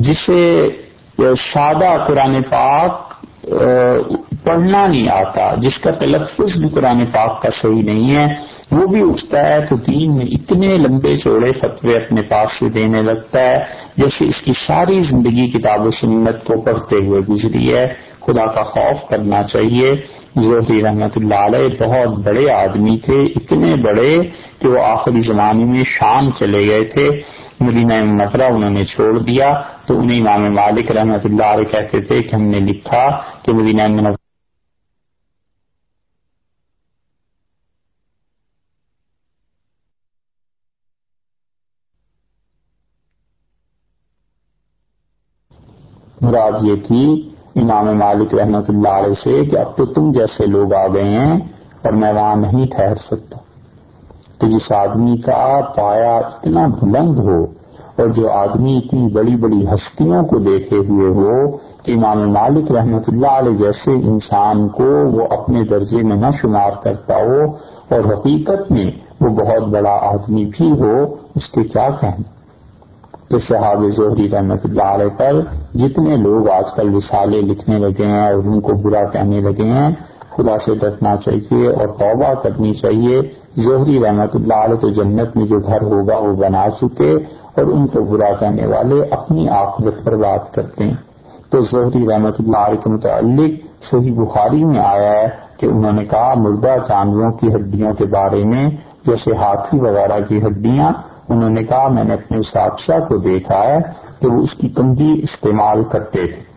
جسے سادہ قرآن پاک پڑھنا نہیں آتا، جس کا تلفظ بھی قرآن پاک کا صحیح نہیں ہے، وہ بھی اٹھتا ہے تو دین میں اتنے لمبے چوڑے فتوے اپنے پاس سے دینے لگتا ہے، جیسے اس کی ساری زندگی کتاب و سنت کو پڑھتے ہوئے گزری ہے۔ خدا کا خوف کرنا چاہیے۔ ظہری رحمت اللہ علیہ بہت بڑے آدمی تھے، اتنے بڑے کہ وہ آخری زمانے میں شام چلے گئے تھے۔ مدینہ مکرہ انہوں نے چھوڑ دیا تو انہیں امام مالک رحمت اللہ علیہ کہتے تھے کہ ہم نے لکھا کہ مدینہ مراد یہ تھی امام مالک رحمت اللہ علیہ سے کہ اب تو تم جیسے لوگ آ گئے ہیں اور میں وہاں نہیں ٹھہر سکتا۔ تو جس آدمی کا پایا اتنا بلند ہو اور جو آدمی اتنی بڑی بڑی ہستیوں کو دیکھے ہوئے ہو کہ امام مالک رحمت اللہ علیہ جیسے انسان کو وہ اپنے درجے میں نہ شمار کرتا ہو اور حقیقت میں وہ بہت بڑا آدمی بھی ہو، اس کے کیا کہنا تو شہاب ظہری رحمت اللہ علیہ پر جتنے لوگ آج کل رسالے لکھنے لگے ہیں اور ان کو برا کہنے لگے ہیں خدا سے ڈرنا چاہیے اور توبہ کرنی چاہیے۔ ظہری رحمت اللہ علیہ تو جنت میں جو گھر ہوگا، وہ بنا چکے اور ان کو برا کہنے والے اپنی آخرت پر بات کرتے ہیں۔ تو ظہری رحمت اللہ علیہ کے متعلق صحیح بخاری میں آیا ہے کہ انہوں نے کہا، مردہ جانوروں کی ہڈیوں کے بارے میں، جیسے ہاتھی وغیرہ کی ہڈیاں، انہوں نے کہا، میں نے اپنے اساتذہ کو دیکھا ہے کہ وہ اس کی کمزی استعمال کرتے تھے۔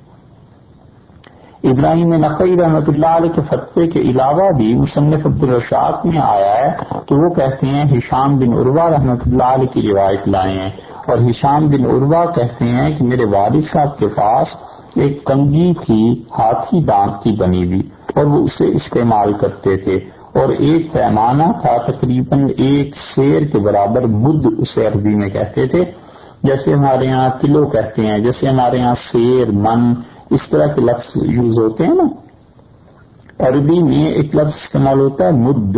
ابراہیم نقی رحمت اللہ علیہ کے فتوے کے علاوہ بھی مصنف عبد الرشاد میں آیا ہے کہ وہ کہتے ہیں ہشام بن عروا رحمت اللہ علیہ کی روایت لائے ہیں اور ہشام بن عروا کہتے ہیں کہ میرے والد صاحب کے پاس ایک کنگی تھی، ہاتھی دانت کی بنی ہوئی اور وہ اسے استعمال کرتے تھے اور ایک پیمانہ تھا، تقریباً ایک شیر کے برابر بدھ اسے عربی میں کہتے تھے۔ جیسے ہمارے یہاں کلو کہتے ہیں، جیسے ہمارے یہاں شیر، من اس طرح کے لفظ یوز ہوتے ہیں نا۔ عربی میں ایک لفظ استعمال ہوتا ہے، مد۔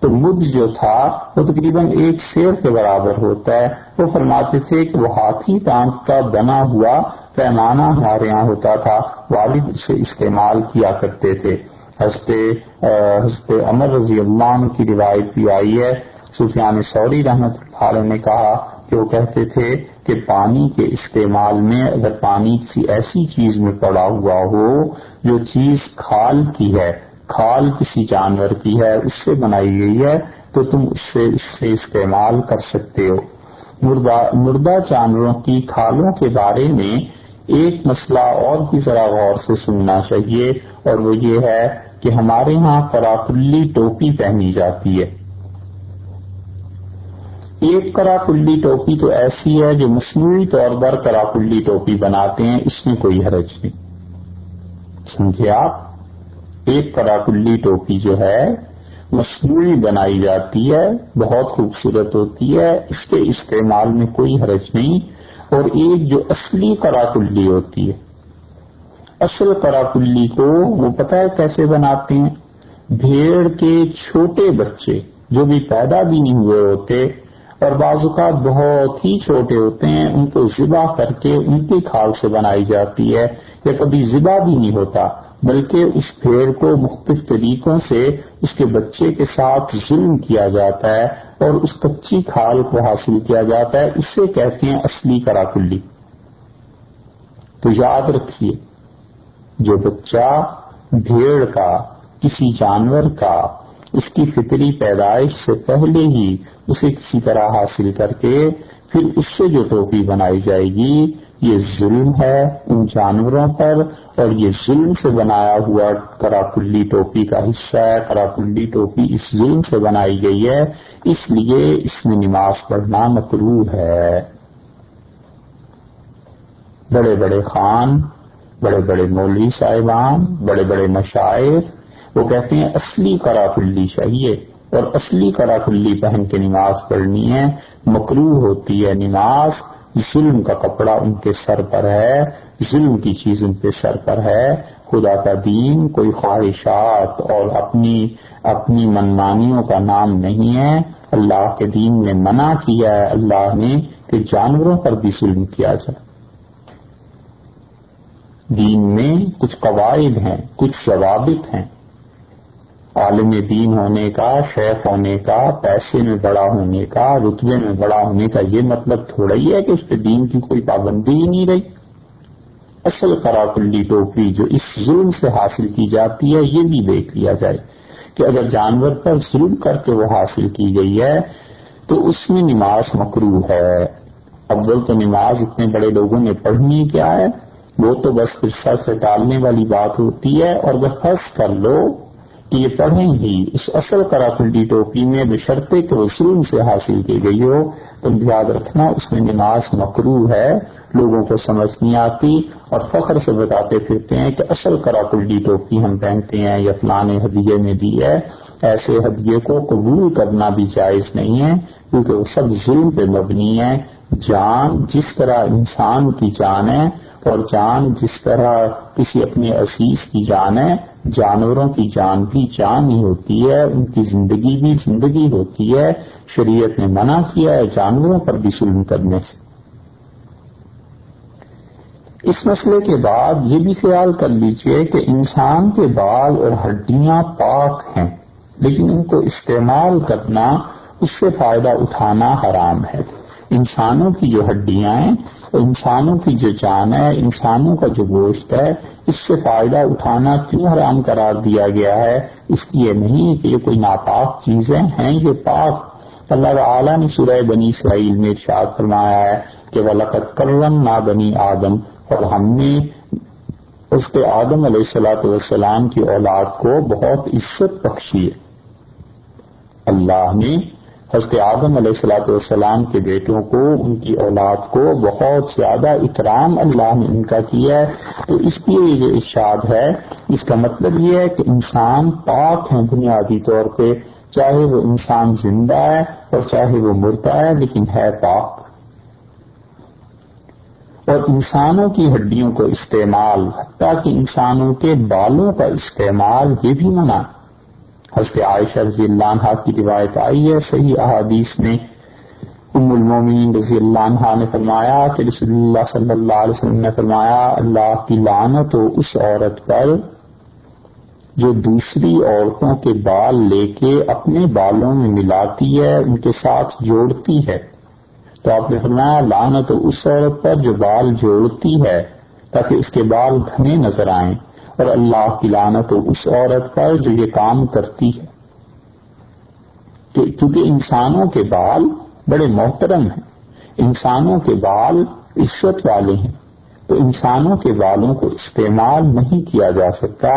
تو مد جو تھا، وہ تقریباً ایک شیر کے برابر ہوتا ہے۔ وہ فرماتے تھے کہ وہ ہاتھی ٹانک کا بنا ہوا پیمانہ ہمارے یہاں ہوتا تھا۔ والد اسے استعمال کیا کرتے تھے۔ حضرت عمر رضی اللہ عنہ کی روایت بھی آئی ہے۔ سفیان سوری رحمت اللہ علیہ نے کہا کہ وہ کہتے تھے کہ پانی کے استعمال میں اگر پانی کسی ایسی چیز میں پڑا ہوا ہو جو چیز کھال کی ہے، کھال کسی جانور کی ہے، اس سے بنائی گئی ہے، تو تم اس سے اس سے استعمال کر سکتے ہو۔ مردہ مردہ جانوروں کی کھالوں کے بارے میں ایک مسئلہ اور بھی ذرا غور سے سننا چاہیے، اور وہ یہ ہے کہ ہمارے ہاں کراکلی ٹوپی پہنی جاتی ہے۔ ایک کراکلی ٹوپی تو ایسی ہے جو مصنوعی طور پر کراکلی ٹوپی بناتے ہیں، اس میں کوئی حرج نہیں۔ سمجھے آپ؟ ایک کراکلی ٹوپی جو ہے، مصنوعی بنائی جاتی ہے، بہت خوبصورت ہوتی ہے، اس کے استعمال میں کوئی حرج نہیں، اور ایک جو اصلی کراکلی ہوتی ہے۔ اصل کلی کو وہ پتہ ہے کیسے بناتے ہیں؟ بھیڑ کے چھوٹے بچے جو بھی پیدا بھی نہیں ہوئے ہوتے اور بعض اوقات بہت ہی چھوٹے ہوتے ہیں، ان کو ذبح کر کے ان کی کھال سے بنائی جاتی ہے، یا کبھی ذبح بھی نہیں ہوتا، بلکہ اس بھیڑ کو مختلف طریقوں سے اس کے بچے کے ساتھ ظلم کیا جاتا ہے اور اس کچی کھال کو حاصل کیا جاتا ہے، اسے کہتے ہیں اصلی کراکلی۔ تو یاد رکھیے، جو بچہ بھیڑ کا، کسی جانور کا اس کی فطری پیدائش سے پہلے ہی اسے کسی طرح حاصل کر کے پھر اس سے جو ٹوپی بنائی جائے گی، یہ ظلم ہے ان جانوروں پر اور یہ ظلم سے بنایا ہوا کراکلی ٹوپی کا حصہ ہے۔ کراکلی ٹوپی اس ظلم سے بنائی گئی ہے، اس لیے اس میں نماز پڑھنا مکرو ہے۔ بڑے بڑے خان، بڑے بڑے مولوی صاحبان، بڑے بڑے مشاعر وہ کہتے ہیں اصلی کرا کلی چاہیے اور اصلی کرا کلی پہن کے نماز پڑھنی ہے مکرو ہوتی ہے نماز، ظلم کا کپڑا ان کے سر پر ہے، ظلم کی چیز ان کے سر پر ہے، خدا کا دین، کوئی خواہشات اور اپنی اپنی منمانیوں کا نام نہیں ہے۔ اللہ کے دین نے منع کیا ہے، اللہ نے کہ جانوروں پر بھی ظلم کیا جائے۔ دین میں کچھ قواعد ہیں، کچھ ضوابط ہیں۔ عالم دین ہونے کا، شیخ ہونے کا، پیسے میں بڑا ہونے کا، رتبے میں بڑا ہونے کا، یہ مطلب تھوڑا ہی ہے کہ اس پہ دین کی کوئی پابندی ہی نہیں رہی۔ اصل کراکلی ٹوکری جو اس ظلم سے حاصل کی جاتی ہے، یہ بھی دیکھ لیا جائے کہ اگر جانور پر ظلم کر کے وہ حاصل کی گئی ہے، تو اس میں نماز مکرو ہے۔ اول تو نماز اتنے بڑے لوگوں نے پڑھنی کیا ہے، وہ تو بس قصہ سے ٹالنے والی بات ہوتی ہے اور وہ فرض کر لو۔ کہ یہ پڑھیں ہی اس اصل کراکلڈی ٹوپی میں بشرطے کے وصول سے حاصل کی گئی ہو تو یاد رکھنا اس میں نماز مکرو ہے، لوگوں کو سمجھ نہیں آتی اور فخر سے بتاتے پھرتے ہیں کہ اصل کراکلڈی ٹوپی ہم پہنتے ہیں یا فلانے ہدیے میں دی ہے۔ ایسے ہدیے کو قبول کرنا بھی جائز نہیں ہے، کیونکہ وہ سب ظلم پہ مبنی ہے جان جس طرح انسان کی جان ہے اور جان جس طرح کسی اپنے عزیز کی جان ہے، جانوروں کی جان بھی جان ہی ہوتی ہے، ان کی زندگی بھی زندگی ہوتی ہے، شریعت نے منع کیا ہے جانوروں پر بھی ظلم کرنے سے۔ اس مسئلے کے بعد یہ بھی خیال کر لیجیے کہ انسان کے بال اور ہڈیاں پاک ہیں، لیکن ان کو استعمال کرنا، اس سے فائدہ اٹھانا حرام ہے۔ انسانوں کی جو ہڈیاں ہیں، انسانوں کی جو جان ہے، انسانوں کا جو گوشت ہے، اس سے فائدہ اٹھانا کیوں حرام قرار دیا گیا ہے؟ اس لیے نہیں کہ یہ کوئی ناپاک چیزیں ہیں، یہ پاک۔ اللہ تعالیٰ نے سورہ بنی اسرائیل میں ارشاد فرمایا ہے کہ ولقت کرم نہ بنی آدم۔ اور ہم نے اس کے آدم علیہ السلاۃ والسلام کی اولاد کو بہت عزت بخشی ہے۔ اللہ نے حضرت آدم علیہ السلاۃ والسلام کے بیٹوں کو، ان کی اولاد کو بہت زیادہ اکرام اللہ نے ان کا کیا ہے۔ تو اس لیے یہ جو ارشاد ہے، اس کا مطلب یہ ہے کہ انسان پاک ہیں بنیادی طور پہ، چاہے وہ انسان زندہ ہے اور چاہے وہ مردہ ہے، لیکن ہے پاک۔ اور انسانوں کی ہڈیوں کو استعمال، حتیٰ کہ انسانوں کے بالوں کا استعمال یہ بھی منع۔ حضرت عائشہ رضی اللہ عنہ کی روایت آئی ہے، صحیح احادیث میں ام المومین رضی اللہ عنہ نے فرمایا کہ رسول اللہ صلی اللہ علیہ وسلم نے فرمایا، اللہ کی لعنت ہو اس عورت پر جو دوسری عورتوں کے بال لے کے اپنے بالوں میں ملاتی ہے، ان کے ساتھ جوڑتی ہے۔ تو آپ نے فرمایا، لعنت ہو اس عورت پر جو بال جوڑتی ہے تاکہ اس کے بال گھنے نظر آئیں۔ اور اللہ کی لانت ہو اس عورت پر جو یہ کام کرتی ہے۔ کیونکہ انسانوں کے بال بڑے محترم ہیں، انسانوں کے بال عزت والے ہیں، تو انسانوں کے بالوں کو استعمال نہیں کیا جا سکتا۔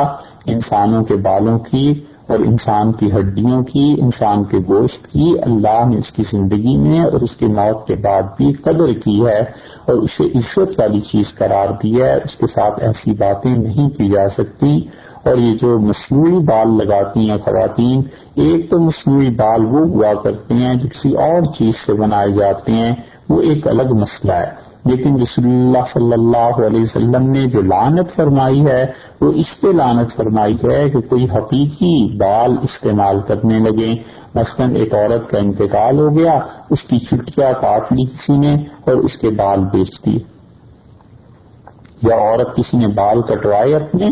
انسانوں کے بالوں کی اور انسان کی ہڈیوں کی، انسان کے گوشت کی، اللہ نے اس کی زندگی میں اور اس کی موت کے بعد بھی قدر کی ہے اور اسے عزت والی چیز قرار دی ہے۔ اس کے ساتھ ایسی باتیں نہیں کی جا سکتی۔ اور یہ جو مصنوعی بال لگاتی ہیں خواتین، ایک تو مصنوعی بال وہ ہوا کرتے ہیں جو کسی اور چیز سے بنائے جاتے ہیں۔ وہ ایک الگ مسئلہ ہے۔ لیکن رسول اللہ صلی اللہ علیہ وسلم نے جو لانت فرمائی ہے، وہ اس پہ لانت فرمائی ہے کہ کوئی حقیقی بال استعمال کرنے لگے۔ مثلاً ایک عورت کا انتقال ہو گیا، اس کی چھٹیاں کاٹ لی کسی نے اور اس کے بال بیچ دیے۔ یا عورت کسی نے بال کٹوائے اپنے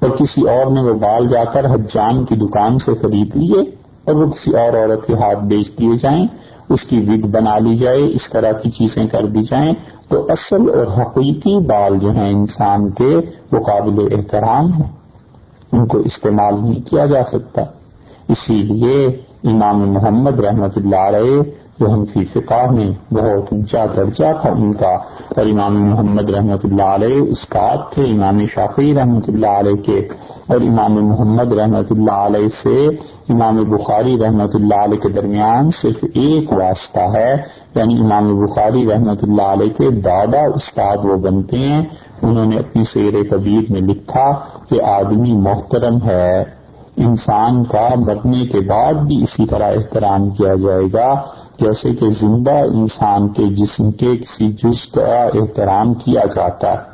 اور کسی اور نے وہ بال جا کر حجام کی دکان سے خرید لیے اور وہ کسی اور عورت کے ہاتھ بیچ دیے جائیں۔ اس کی وگ بنا لی جائے، اس طرح کی چیزیں کر دی جائیں، تو اصل اور حقیقی بال جو ہیں انسان کے وہ قابل احترام ہیں۔ ان کو استعمال نہیں کیا جا سکتا۔ اسی لیے امام محمد رحمت اللہ علیہ جو ہم فی فقہ میں بہت اونچا درجہ تھا، ان کا۔ اور امام محمد رحمۃ اللہ علیہ استاد تھے، امام شافی رحمۃ اللہ علیہ کے۔ اور امام محمد رحمۃ اللہ علیہ سے، امام بخاری رحمۃ اللہ علیہ کے درمیان صرف ایک واسطہ ہے۔ یعنی امام بخاری رحمۃ اللہ علیہ کے دادا استاد وہ بنتے ہیں۔ انہوں نے اپنی سیر کبیر میں لکھا کہ آدمی محترم ہے۔ انسان کا مرنے کے بعد بھی اسی طرح احترام کیا جائے گا، جیسے کہ زندہ انسان کے جسم کے کسی جز کا احترام کیا جاتا ہے۔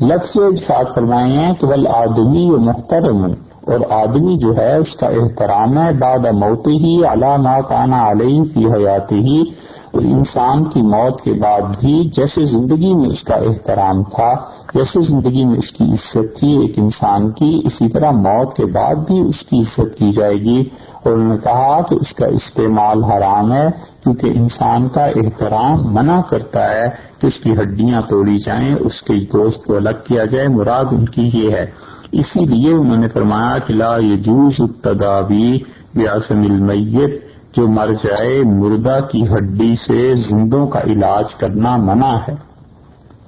لفظ ارشاد فرمائے ہیں کہ بل آدمی و محترم، اور آدمی جو ہے اس کا احترام ہے بعد موت ہی علامہ کانا علیہ کی حیاتی ہی انسان کی موت کے بعد بھی جیسے زندگی میں اس کا احترام تھا، جیسے زندگی میں اس کی عزت تھی، ایک انسان کی اسی طرح موت کے بعد بھی اس کی عزت کی جائے گی۔ اور انہوں نے کہا کہ اس کا استعمال حرام ہے، کیونکہ انسان کا احترام منع کرتا ہے کہ اس کی ہڈیاں توڑی جائیں، اس کے دوست کو الگ کیا جائے۔ مراد ان کی یہ ہے۔ اسی لیے انہوں نے فرمایا کہ لا یجوز التدابی بیاسم المیت جو مر جائے، مردہ کی ہڈی سے زندوں کا علاج کرنا منع ہے۔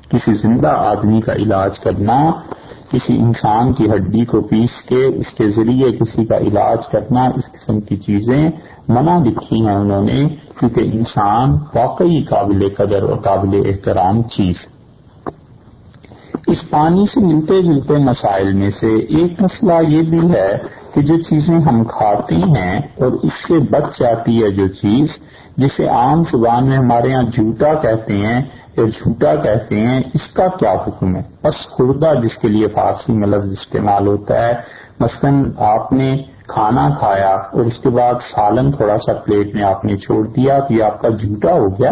کسی زندہ آدمی کا علاج کرنا، کسی انسان کی ہڈی کو پیس کے اس کے ذریعے کسی کا علاج کرنا، اس قسم کی چیزیں منع لکھی ہیں انہوں نے، کیونکہ انسان واقعی قابل قدر اور قابل احترام چیز اس پانی سے ملتے جلتے مسائل میں سے ایک مسئلہ یہ بھی ہے کہ جو چیزیں ہم کھاتے ہیں اور اس سے بچ جاتی ہے جو چیز، جسے عام زبان میں ہمارے یہاں جھوٹا کہتے ہیں یا جھوٹا کہتے ہیں، اس کا کیا حکم ہے؟ بس خوردہ جس کے لیے فارسی میں لفظ استعمال ہوتا ہے۔ مثلاً آپ نے کھانا کھایا اور اس کے بعد سالن تھوڑا سا پلیٹ میں آپ نے چھوڑ دیا تو یہ آپ کا جھوٹا ہو گیا۔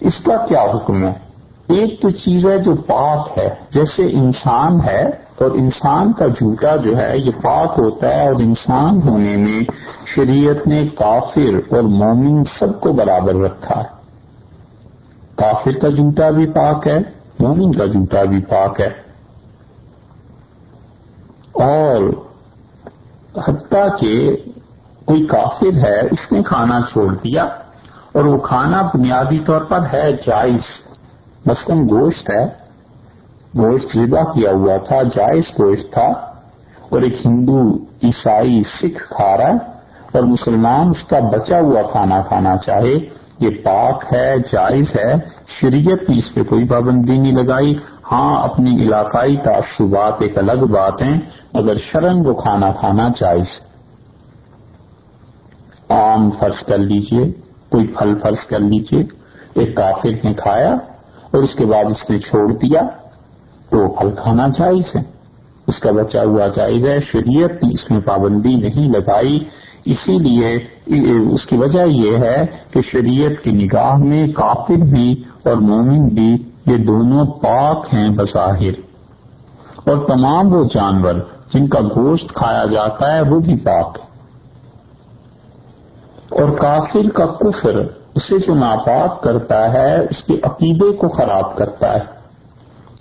اس کا کیا حکم ہے؟ ایک تو چیز ہے جو پاک ہے۔ جیسے انسان ہے اور انسان کا جھوٹا جو ہے، یہ پاک ہوتا ہے اور انسان ہونے میں شریعت نے کافر اور مومن سب کو برابر رکھا ہے۔ کافر کا جھوٹا بھی پاک ہے، مومن کا جھوٹا بھی پاک ہے۔ اور حتیٰ کہ کوئی کافر ہے، اس نے کھانا چھوڑ دیا اور وہ کھانا بنیادی طور پر ہے جائز۔ مثلاً گوشت ہے۔ گوشت ذبح کیا ہوا تھا، جائز گوشت تھا۔ اور ایک ہندو عیسائی سکھ کھا رہا ہے اور مسلمان اس کا بچا ہوا کھانا کھانا چاہے۔ یہ پاک ہے، جائز ہے۔ شریعت نے اس پہ کوئی پابندی نہیں لگائی۔ ہاں اپنی علاقائی تعصبات ایک الگ بات ہیں اگر شرن وہ کھانا کھانا جائز آم فرض کر لیجیے، کوئی پھل فرض کر لیجیے۔ ایک کافر نے کھایا۔ اور اس کے بعد اس نے چھوڑ دیا تو پھل کھانا جائز ہے۔ اس کا بچا ہوا جائز ہے، شریعت نے اس میں پابندی نہیں لگائی۔ اسی لیے اس کی وجہ یہ ہے کہ شریعت کی نگاہ میں کافر بھی اور مومن بھی یہ دونوں پاک ہیں بظاہر۔ اور تمام وہ جانور جن کا گوشت کھایا جاتا ہے وہ بھی پاک ہے۔ اور کافر کا کفر اسے جو ناپاک کرتا ہے، اس کے عقیدے کو خراب کرتا ہے۔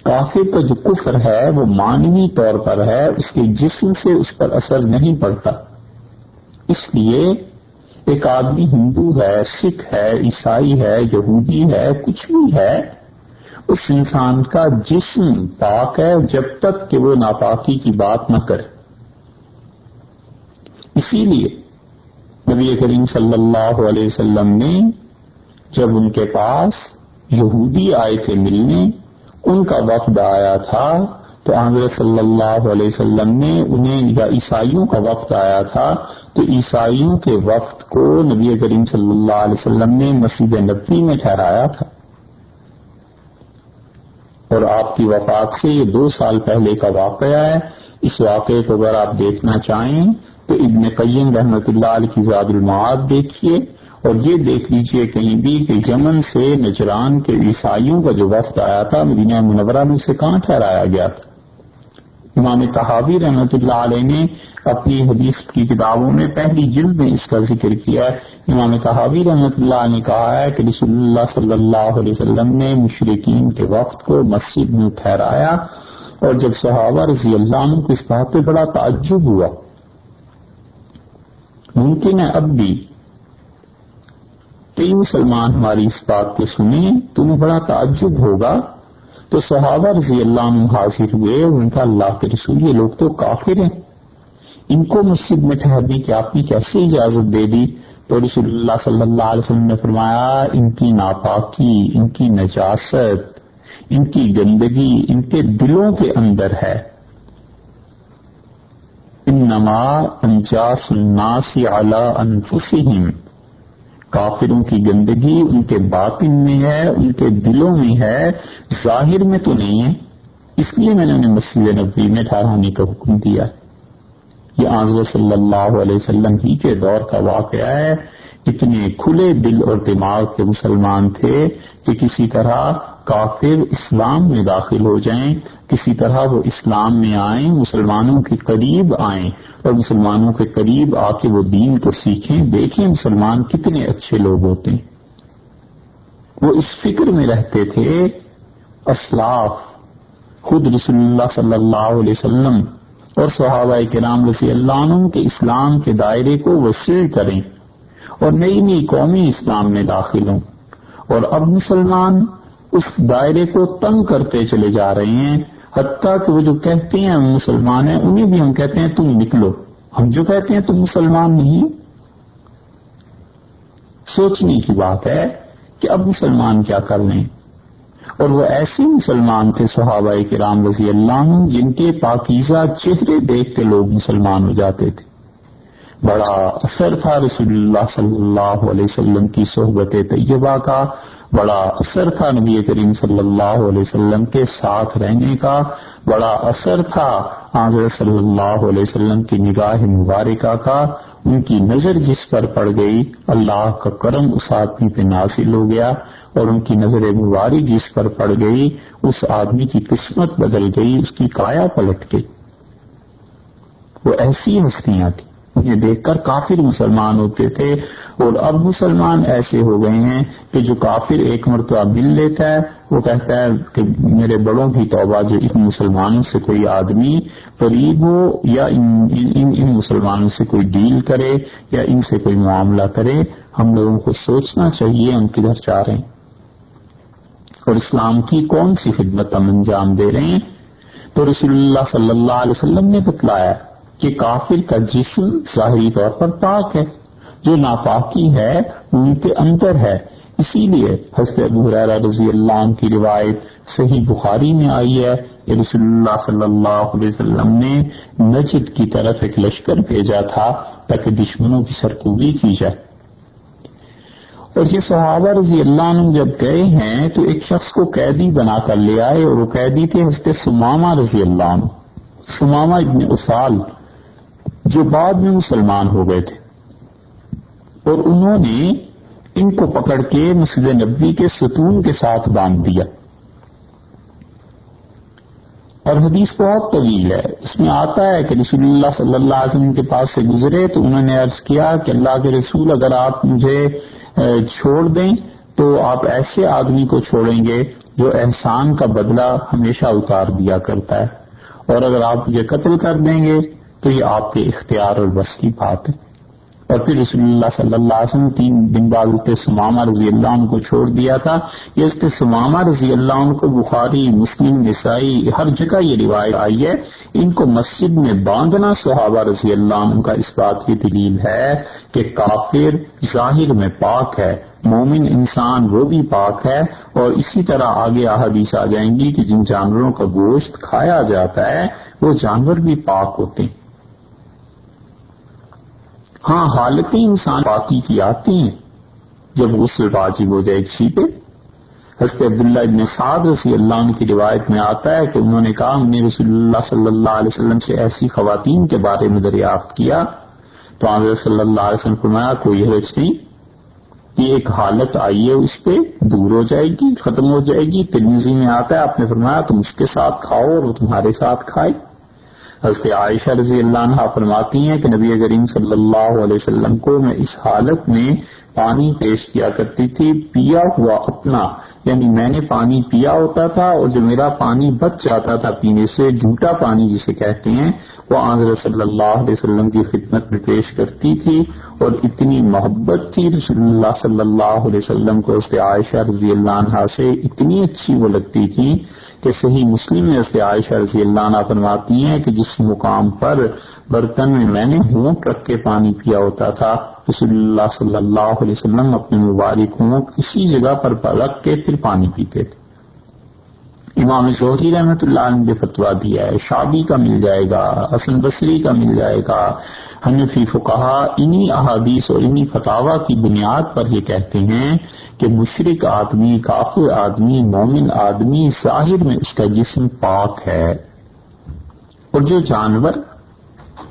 کافر کا جو کفر ہے، وہ مانوی طور پر ہے، اس کے جسم سے اس پر اثر نہیں پڑتا۔ اس لیے ایک آدمی ہندو ہے، سکھ ہے، عیسائی ہے، یہودی ہے، کچھ بھی ہے، اس انسان کا جسم پاک ہے، جب تک کہ وہ ناپاکی کی بات نہ کرے۔ اسی لیے نبی کریم صلی اللہ علیہ وسلم نے جب ان کے پاس یہودی آئے تھے ملنے، ان کا وفد آیا تھا، تو حضرت صلی اللہ علیہ وسلم نے انہیں، یا عیسائیوں کا وفد آیا تھا، تو عیسائیوں کے وفد کو نبی کریم صلی اللہ علیہ وسلم نے مسجد نبی میں ٹھہرایا تھا۔ اور آپ کی وفات سے یہ دو سال پہلے کا واقعہ ہے۔ اس واقعے کو اگر آپ دیکھنا چاہیں، تو ابن قیم رحمت اللہ علیہ کی زاد المعاد دیکھیے۔ اور یہ دیکھ لیجیے کہیں بھی کہ یمن سے نجران کے عیسائیوں کا جو وفد آیا تھا، مدینہ منورہ میں سے کہاں ٹھہرایا گیا؟ تھا امام تحابی رحمۃ اللہ علیہ نے اپنی حدیث کی کتابوں میں پہلی جلد میں اس کا ذکر کیا ہے۔ امام تحابی رحمۃ اللہ نے کہا ہے کہ رسول اللہ صلی اللہ علیہ وسلم نے مشرقین کے وقت کو مسجد میں ٹھہرایا اور جب صحابہ رضی اللہ عنہ کو اس بات پہ بڑا تعجب ہوا۔
ممکن ہے اب بھی کئی مسلمان ہماری اس بات کو سنیں تمہیں بڑا تعجب ہوگا۔ تو صحابہ رضی اللہ عنہ حاضر ہوئے ان کا اللہ کے رسول، یہ لوگ تو کافر ہیں۔ ان کو مسجد میں ٹھہرنے کی آپ نے کیسے اجازت دے دی؟ تو رسول اللہ صلی اللہ علیہ وسلم نے فرمایا، ان کی ناپاکی، ان کی نجاست، ان کی گندگی ان کے دلوں کے اندر ہے۔ ان نما انجاس الناس اعلی انفسہم۔ کافروں کی گندگی ان کے باطن میں ہے، ان کے دلوں میں ہے، ظاہر میں تو نہیں ہے۔ اس لیے میں نے انہیں مسجد نبی میں ٹھہرانے کا حکم دیا۔ یہ آزر صلی اللہ علیہ وسلم ہی کے دور کا واقعہ ہے۔ اتنے کھلے دل اور دماغ کے مسلمان تھے کہ کسی طرح کافر اسلام میں داخل ہو جائیں، کسی طرح وہ اسلام میں آئیں، مسلمانوں کے قریب آئیں اور مسلمانوں کے قریب آ کے وہ دین کو سیکھیں، دیکھیں مسلمان کتنے اچھے لوگ ہوتے ہیں۔ وہ اس فکر میں رہتے تھے، اسلاف، خود رسول اللہ صلی اللہ علیہ وسلم اور صحابہ کے نام رسی اللہ عنہ کے اسلام کے دائرے کو وسیع کریں اور نئی نئی قومی اسلام میں داخل ہوں۔ اور اب مسلمان اس دائرے کو تنگ کرتے چلے جا رہے ہیں، حتیٰ کہ وہ جو کہتے ہیں ہم مسلمان ہیں، انہیں بھی ہم کہتے ہیں تم نکلو۔ ہم جو کہتے ہیں تم مسلمان نہیں۔ سوچنے کی بات ہے کہ اب مسلمان کیا کر لیں۔ اور وہ ایسے مسلمان تھے صحابہ کے رام رضی اللہ جن کے پاکیزہ چہرے دیکھ کے لوگ مسلمان ہو جاتے تھے۔ بڑا اثر تھا رسول اللہ صلی اللہ علیہ وسلم کی صحبت طیبہ کا۔ بڑا اثر تھا نبی کریم صلی اللہ علیہ وسلم کے ساتھ رہنے کا، بڑا اثر تھا حضرت صلی اللہ علیہ وسلم کی نگاہ مبارکہ کا۔ ان کی نظر جس پر پڑ گئی، اللہ کا کرم اس آدمی پہ نازل ہو گیا اور ان کی نظر مبارک جس پر پڑ گئی، اس آدمی کی قسمت بدل گئی، اس کی کایا پلٹ گئی۔ وہ ایسی ہستیاں تھیں۔ انہیں دیکھ کر کافر مسلمان ہوتے تھے اور اب مسلمان ایسے ہو گئے ہیں کہ جو کافر ایک مرتبہ مل لیتا ہے وہ کہتا ہے کہ میرے بڑوں کی توبہ جو ان مسلمانوں سے کوئی آدمی قریب ہو یا ان ان, ان مسلمانوں سے کوئی ڈیل کرے یا ان سے کوئی معاملہ کرے ہم لوگوں کو سوچنا چاہیے ہم کدھر چاہ رہے ہیں۔ اور اسلام کی کون سی خدمت ہم انجام دے رہے ہیں؟ تو رسول اللہ صلی اللہ علیہ وسلم نے بتلایا کہ کافر کا جسم ظاہری طور پر پاک ہے۔ جو ناپاکی ہے ان کے اندر ہے۔ اسی لیے حضرت ابو رضی اللہ عنہ کی روایت صحیح بخاری میں آئی ہے کہ رسول اللہ صلی اللہ علیہ وسلم نے نجد کی طرف ایک لشکر بھیجا تھا تاکہ دشمنوں کی سرکوبی کی جائے۔ اور یہ صحابہ رضی اللہ عنہ جب گئے ہیں تو ایک شخص کو قیدی بنا کر لے آئے اور وہ قیدی تھے حضرت سماما رضی اللہ عنہ۔ سماما ابن اسال۔ جو بعد میں مسلمان ہو گئے تھے۔ اور انہوں نے ان کو پکڑ کے مسجد نبی کے ستون کے ساتھ باندھ دیا۔ اور حدیث بہت طویل ہے۔ اس میں آتا ہے کہ رسول اللہ صلی اللہ علیہ وسلم کے پاس سے گزرے تو انہوں نے عرض کیا کہ اللہ کے رسول اگر آپ مجھے چھوڑ دیں تو آپ ایسے آدمی کو چھوڑیں گے جو احسان کا بدلہ ہمیشہ اتار دیا کرتا ہے۔ اور اگر آپ مجھے قتل کر دیں گے تو یہ آپ کے اختیار اور بس کی بات ہے۔ اور پھر رسول اللہ صلی اللہ علیہ وسلم تین دن بعد سمامہ رضی اللہ عنہ کو چھوڑ دیا تھا۔ یہ سمامہ رضی اللہ عنہ کو بخاری، مسلم، نسائی ہر جگہ یہ روایت آئی ہے۔ ان کو مسجد میں باندھنا صحابہ رضی اللہ عنہ کا اس بات کی دلیل ہے کہ کافر ظاہر میں پاک ہے، مومن انسان وہ بھی پاک ہے۔ اور اسی طرح آگے احادیث آ جائیں گی کہ جن جانوروں کا گوشت کھایا جاتا ہے، وہ جانور بھی پاک ہوتے ہیں۔ ہاں حالتیں انسان باقی کی آتی ہیں۔ جب غسل واجب ہو جائے کسی پہ، حضرت عبداللہ ابن سعد رضی اللہ عنہ کی روایت میں آتا ہے کہ انہوں نے کہا، ہم نے رسول اللہ صلی اللہ علیہ وسلم سے ایسی خواتین کے بارے میں دریافت کیا۔ تو حضرت صلی اللہ علیہ وسلم فرمایا، کوئی حرج نہیں۔ یہ ایک حالت آئی ہے، اس پہ دور ہو جائے گی، ختم ہو جائے گی۔ ترمیزی میں آتا ہے، آپ نے فرمایا، تم اس کے ساتھ کھاؤ اور وہ تمہارے ساتھ کھائے۔ حضرت عائشہ رضی اللہ عنہ فرماتی ہیں کہ نبی کریم صلی اللہ علیہ وسلم کو میں اس حالت میں پانی پیش کیا کرتی تھی، پیا ہوا اپنا۔ یعنی میں نے پانی پیا ہوتا تھا اور جو میرا پانی بچ جاتا تھا پینے سے، جھوٹا پانی جسے کہتے ہیں، وہ آضر صلی اللہ علیہ وسلم کی خدمت میں پیش کرتی تھی اور اتنی محبت تھی رسول اللہ صلی اللہ علیہ وسلم کو۔ اس عائشہ رضی اللہ عنہ سے اتنی اچھی وہ لگتی تھی کہ صحیح مسلم میں سے عائشہ رضی اللہ عنہ فرماتی ہیں کہ جس مقام پر برتن میں میں نے ہونٹ رکھ کے پانی پیا ہوتا تھا، رسول اللہ صلی اللہ علیہ وسلم اپنے مبارک ہونٹ اسی جگہ پر رکھ کے پھر پانی پیتے تھے۔ امام شہری رحمت اللہ نے جو فتوا دیا ہے شابی کا مل جائے گا حسن بصری کا مل جائے گا۔ حنفی فکہ انہی احادیث اور انہی فتوا کی بنیاد پر یہ کہتے ہیں کہ مشرق آدمی، کافر آدمی، مومن آدمی ظاہر میں اس کا جسم پاک ہے۔ اور جو جانور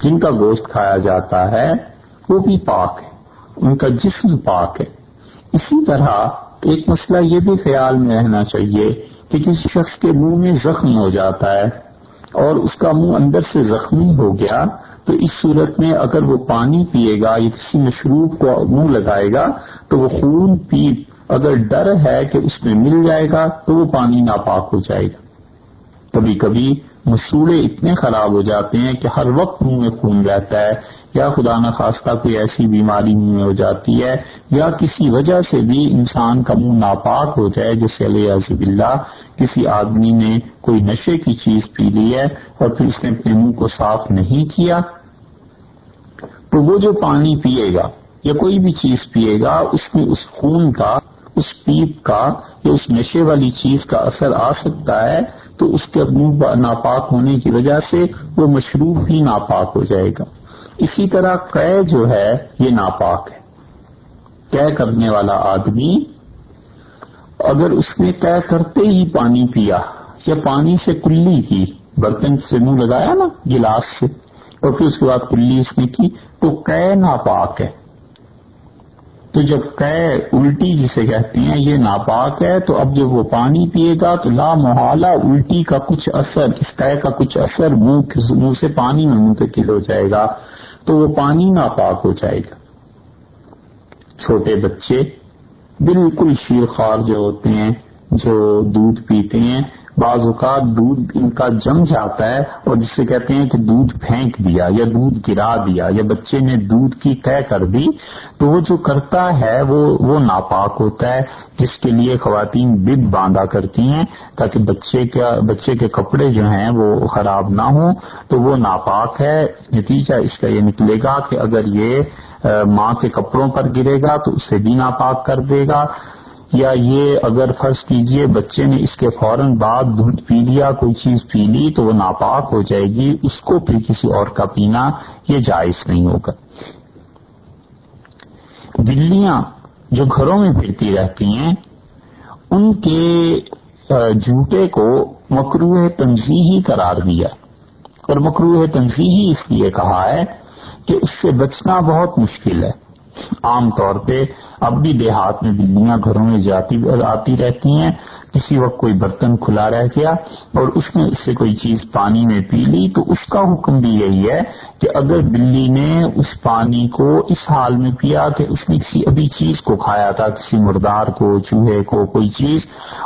جن کا گوشت کھایا جاتا ہے، وہ بھی پاک ہے، ان کا جسم پاک ہے۔ اسی طرح ایک مسئلہ یہ بھی خیال میں رہنا چاہیے کہ کسی شخص کے منہ میں زخم ہو جاتا ہے اور اس کا منہ اندر سے زخمی ہو گیا، تو اس صورت میں اگر وہ پانی پیے گا یا کسی مشروب کو منہ لگائے گا، تو وہ خون پیپ اگر ڈر ہے کہ اس میں مل جائے گا، تو وہ پانی ناپاک ہو جائے گا۔ کبھی کبھی مسوڑے اتنے خراب ہو جاتے ہیں کہ ہر وقت منہ میں خون رہتا ہے، یا خدا نخواستہ کوئی ایسی بیماری منہ میں ہو جاتی ہے، یا کسی وجہ سے بھی انسان کا منہ ناپاک ہو جائے، جیسے علیہ عزب اللہ کسی آدمی نے کوئی نشے کی چیز پی لی ہے اور پھر اس نے اپنے منہ کو صاف نہیں کیا، تو وہ جو پانی پیے گا یا کوئی بھی چیز پیے گا، اس میں اس خون کا، اس پیپ کا یا اس نشے والی چیز کا اثر آ سکتا ہے تو اس کے منہ ناپاک ہونے کی وجہ سے وہ مشروب ہی ناپاک ہو جائے گا۔ اسی طرح قے جو ہے، یہ ناپاک ہے۔ قے کرنے والا آدمی اگر اس نے طے کرتے ہی پانی پیا، یا پانی سے کلی کی، برتن سے منہ لگایا نا، گلاس سے، اور پھر اس کے بعد کلی اس نے کی، تو قے ناپاک ہے۔ تو جب قے الٹی جسے کہتے ہیں یہ ناپاک ہے، تو اب جب وہ پانی پیے گا تو لا محالہ الٹی کا کچھ اثر، اس قے کا کچھ اثر منہ منہ سے پانی میں منتقل ہو جائے گا، تو وہ پانی ناپاک ہو جائے گا۔ چھوٹے بچے بالکل شیر خوار جو ہوتے ہیں، جو دودھ پیتے ہیں بعض اوقات دودھ ان کا جم جاتا ہے اور جس سے کہتے ہیں کہ دودھ پھینک دیا یا دودھ گرا دیا یا بچے نے دودھ کی طے کر دی، تو وہ جو کرتا ہے وہ وہ ناپاک ہوتا ہے، جس کے لیے خواتین بد باندھا کرتی ہیں تاکہ بچے کا، بچے کے کپڑے جو ہیں وہ خراب نہ ہوں، تو وہ ناپاک ہے۔ نتیجہ اس کا یہ نکلے گا کہ اگر یہ ماں کے کپڑوں پر گرے گا تو اسے بھی ناپاک کر دے گا۔ یا یہ اگر فرض کیجیے بچے نے اس کے فوراً بعد دودھ پی لیا، کوئی چیز پی لی تو وہ ناپاک ہو جائے گی، اس کو پھر کسی اور کا پینا یہ جائز نہیں ہوگا۔ بلیاں جو گھروں میں پھرتی رہتی ہیں، ان کے جوتے کو مکروح تنظیحی قرار دیا۔ اور مکروح تنظیحی اس لیے کہا ہے کہ اس سے بچنا بہت مشکل ہے۔ عام طور پہ اب بھی دیہات میں بلیاں گھروں میں جاتی آتی رہتی ہیں، کسی وقت کوئی برتن کھلا رہ گیا اور اس میں اس سے کوئی چیز پانی میں پی لی، تو اس کا حکم بھی یہی ہے کہ اگر بلی نے اس پانی کو اس حال میں پیا کہ اس نے کسی ابھی چیز کو کھایا تھا، کسی مردار کو، چوہے کو، کوئی چیز،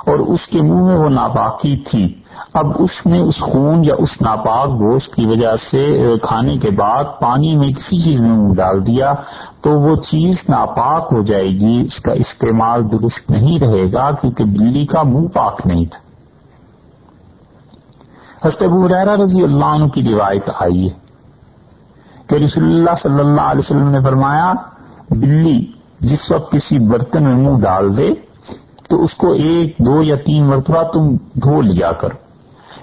اور اس کے منہ میں وہ ناپاکی تھی۔ اب اس نے اس خون یا اس ناپاک گوشت کی وجہ سے کھانے کے بعد پانی میں کسی چیز میں منہ ڈال دیا۔ تو وہ چیز ناپاک ہو جائے گی، اس کا استعمال درست نہیں رہے گا کیونکہ بلی کا منہ پاک نہیں تھا۔ ابو ریرا رضی اللہ عنہ کی روایت آئی ہے کہ رسول اللہ صلی اللہ علیہ وسلم نے فرمایا، بلی جس وقت کسی برتن میں منہ ڈال دے، تو اس کو ایک، دو یا تین مرتبہ تم دھو لیا کرو۔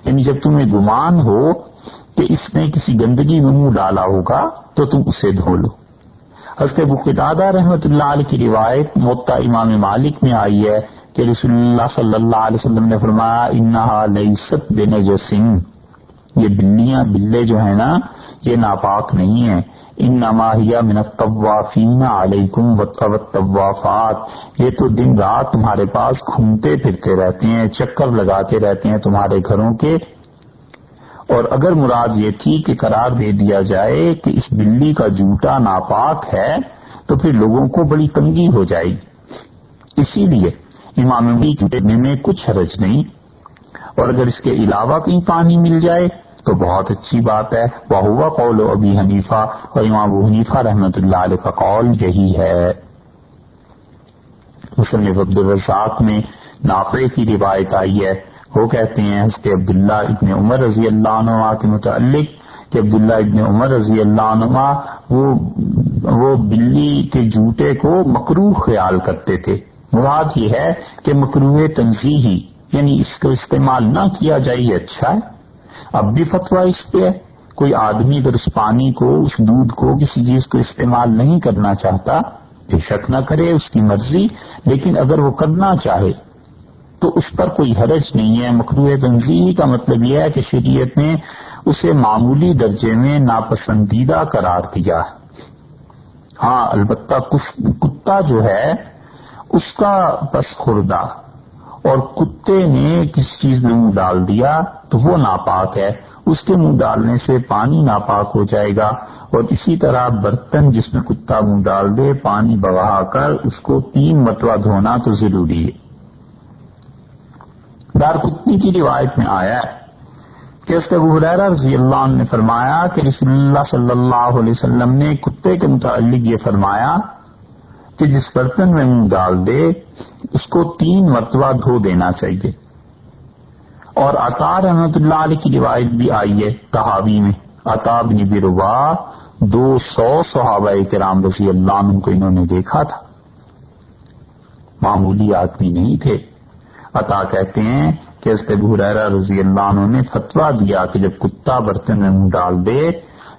یعنی جب تمہیں گمان ہو کہ اس نے کسی گندگی میں منہ ڈالا ہوگا، تو تم اسے دھو لو۔ حضرت بخدادہ رحمت اللہ علیہ کی روایت موتا امام مالک میں آئی ہے کہ رسول اللہ صلی اللہ علیہ وسلم نے فرمایا، انہا لیست بن جو یہ بلیاں بلے جو ہیں نا، یہ ناپاک نہیں ہیں۔ ان نماہیا من الطوافین علیکم والطوافات یہ تو دن رات تمہارے پاس گھومتے پھرتے رہتے ہیں، چکر لگاتے رہتے ہیں تمہارے گھروں کے اور اگر مراد یہ تھی کہ قرار دے دیا جائے کہ اس بلی کا جوتا ناپاک ہے، تو پھر لوگوں کو بڑی تنگی ہو جائے گی۔ اسی لیے امام دینے میں کچھ حرج نہیں۔ اور اگر اس کے علاوہ کہیں پانی مل جائے، تو بہت اچھی بات ہے۔ وہ ہوا قول و ابی حنیفہ اور امام ابو حنیفہ رحمۃ اللہ علیہ کا قول یہی ہے۔ مسلم عبد الرزاق میں ناقے کی روایت آئی ہے۔ وہ کہتے ہیں حضرت عبداللہ ابن عمر رضی اللہ عنہ کے متعلق کہ عبداللہ ابن عمر رضی اللہ عنہ وہ وہ بلی کے جوتے کو مکروح خیال کرتے تھے۔ مراد یہ ہے کہ مکروح تنظیحی یعنی اس کو استعمال نہ کیا جائے یہ اچھا ہے۔ اب بھی فتوا اس پہ ہے۔ کوئی آدمی اگر اس پانی کو، اس دودھ کو کسی چیز کو استعمال نہیں کرنا چاہتا، بے شک نہ کرے، اس کی مرضی، لیکن اگر وہ کرنا چاہے تو اس پر کوئی حرج نہیں ہے۔ مخلوع تنظیم کا مطلب یہ ہے کہ شریعت نے اسے معمولی درجے میں ناپسندیدہ قرار دیا۔ ہاں البتہ کتا جو ہے، اس کا بس خوردہ اور کتے نے کس چیز میں منہ ڈال دیا تو وہ ناپاک ہے۔ اس کے منہ ڈالنے سے پانی ناپاک ہو جائے گا اور اسی طرح برتن جس میں کتا منہ ڈال دے، پانی بہا کر اس کو تین مرتبہ دھونا تو ضروری ہے۔ دار کتنی کی روایت میں آیا ہے کہ اس رضی اللہ عنہ نے فرمایا کہ رسول اللہ صلی اللہ علیہ وسلم نے کتے کے متعلق یہ فرمایا کہ جس برتن میں منہ ڈال دے، اس کو تین مرتبہ دھو دینا چاہیے۔ اور عطا رحمت اللہ علیہ کی روایت بھی آئی ہے کہاوی میں۔ عطا بن بروا دو سو صحابہ کرام رضی اللہ عنہ کو انہوں نے دیکھا تھا۔ معمولی آدمی نہیں تھے۔ عطا کہتے ہیں کہ اس حریرا رضی اللہ عنہ نے فتوا دیا کہ جب کتا برتن میں منہ ڈال دے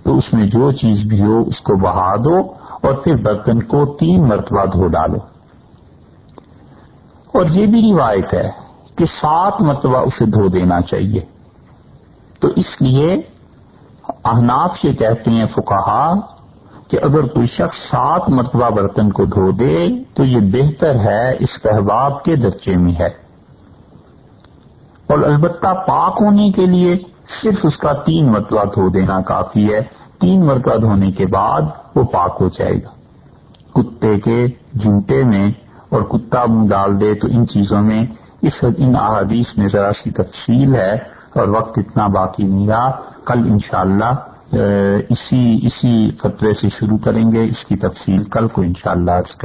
تو اس میں جو چیز بھی ہو اس کو بہا دو اور پھر برتن کو تین مرتبہ دھو ڈالو۔ اور یہ بھی روایت ہے کہ سات مرتبہ اسے دھو دینا چاہیے۔ تو اس لیے احناف یہ کہتے ہیں فکاہا کہ اگر کوئی شخص سات مرتبہ برتن کو دھو دے تو یہ بہتر ہے اس احباب کے درجے میں ہے۔ اور البتہ پاک ہونے کے لیے صرف اس کا تین مرتبہ دھو دینا کافی ہے۔ تین مرتبہ دھونے کے بعد وہ پاک ہو جائے گا۔ کتے کے جوتے میں اور کتا منہ ڈال دے تو ان چیزوں میں اس ان احادیث میں ذرا سی تفصیل ہے اور وقت اتنا باقی نہیں رہا۔ کل انشاءاللہ اسی اسی فتوے سے شروع کریں گے۔ اس کی تفصیل کل کو انشاءاللہ شاء اللہ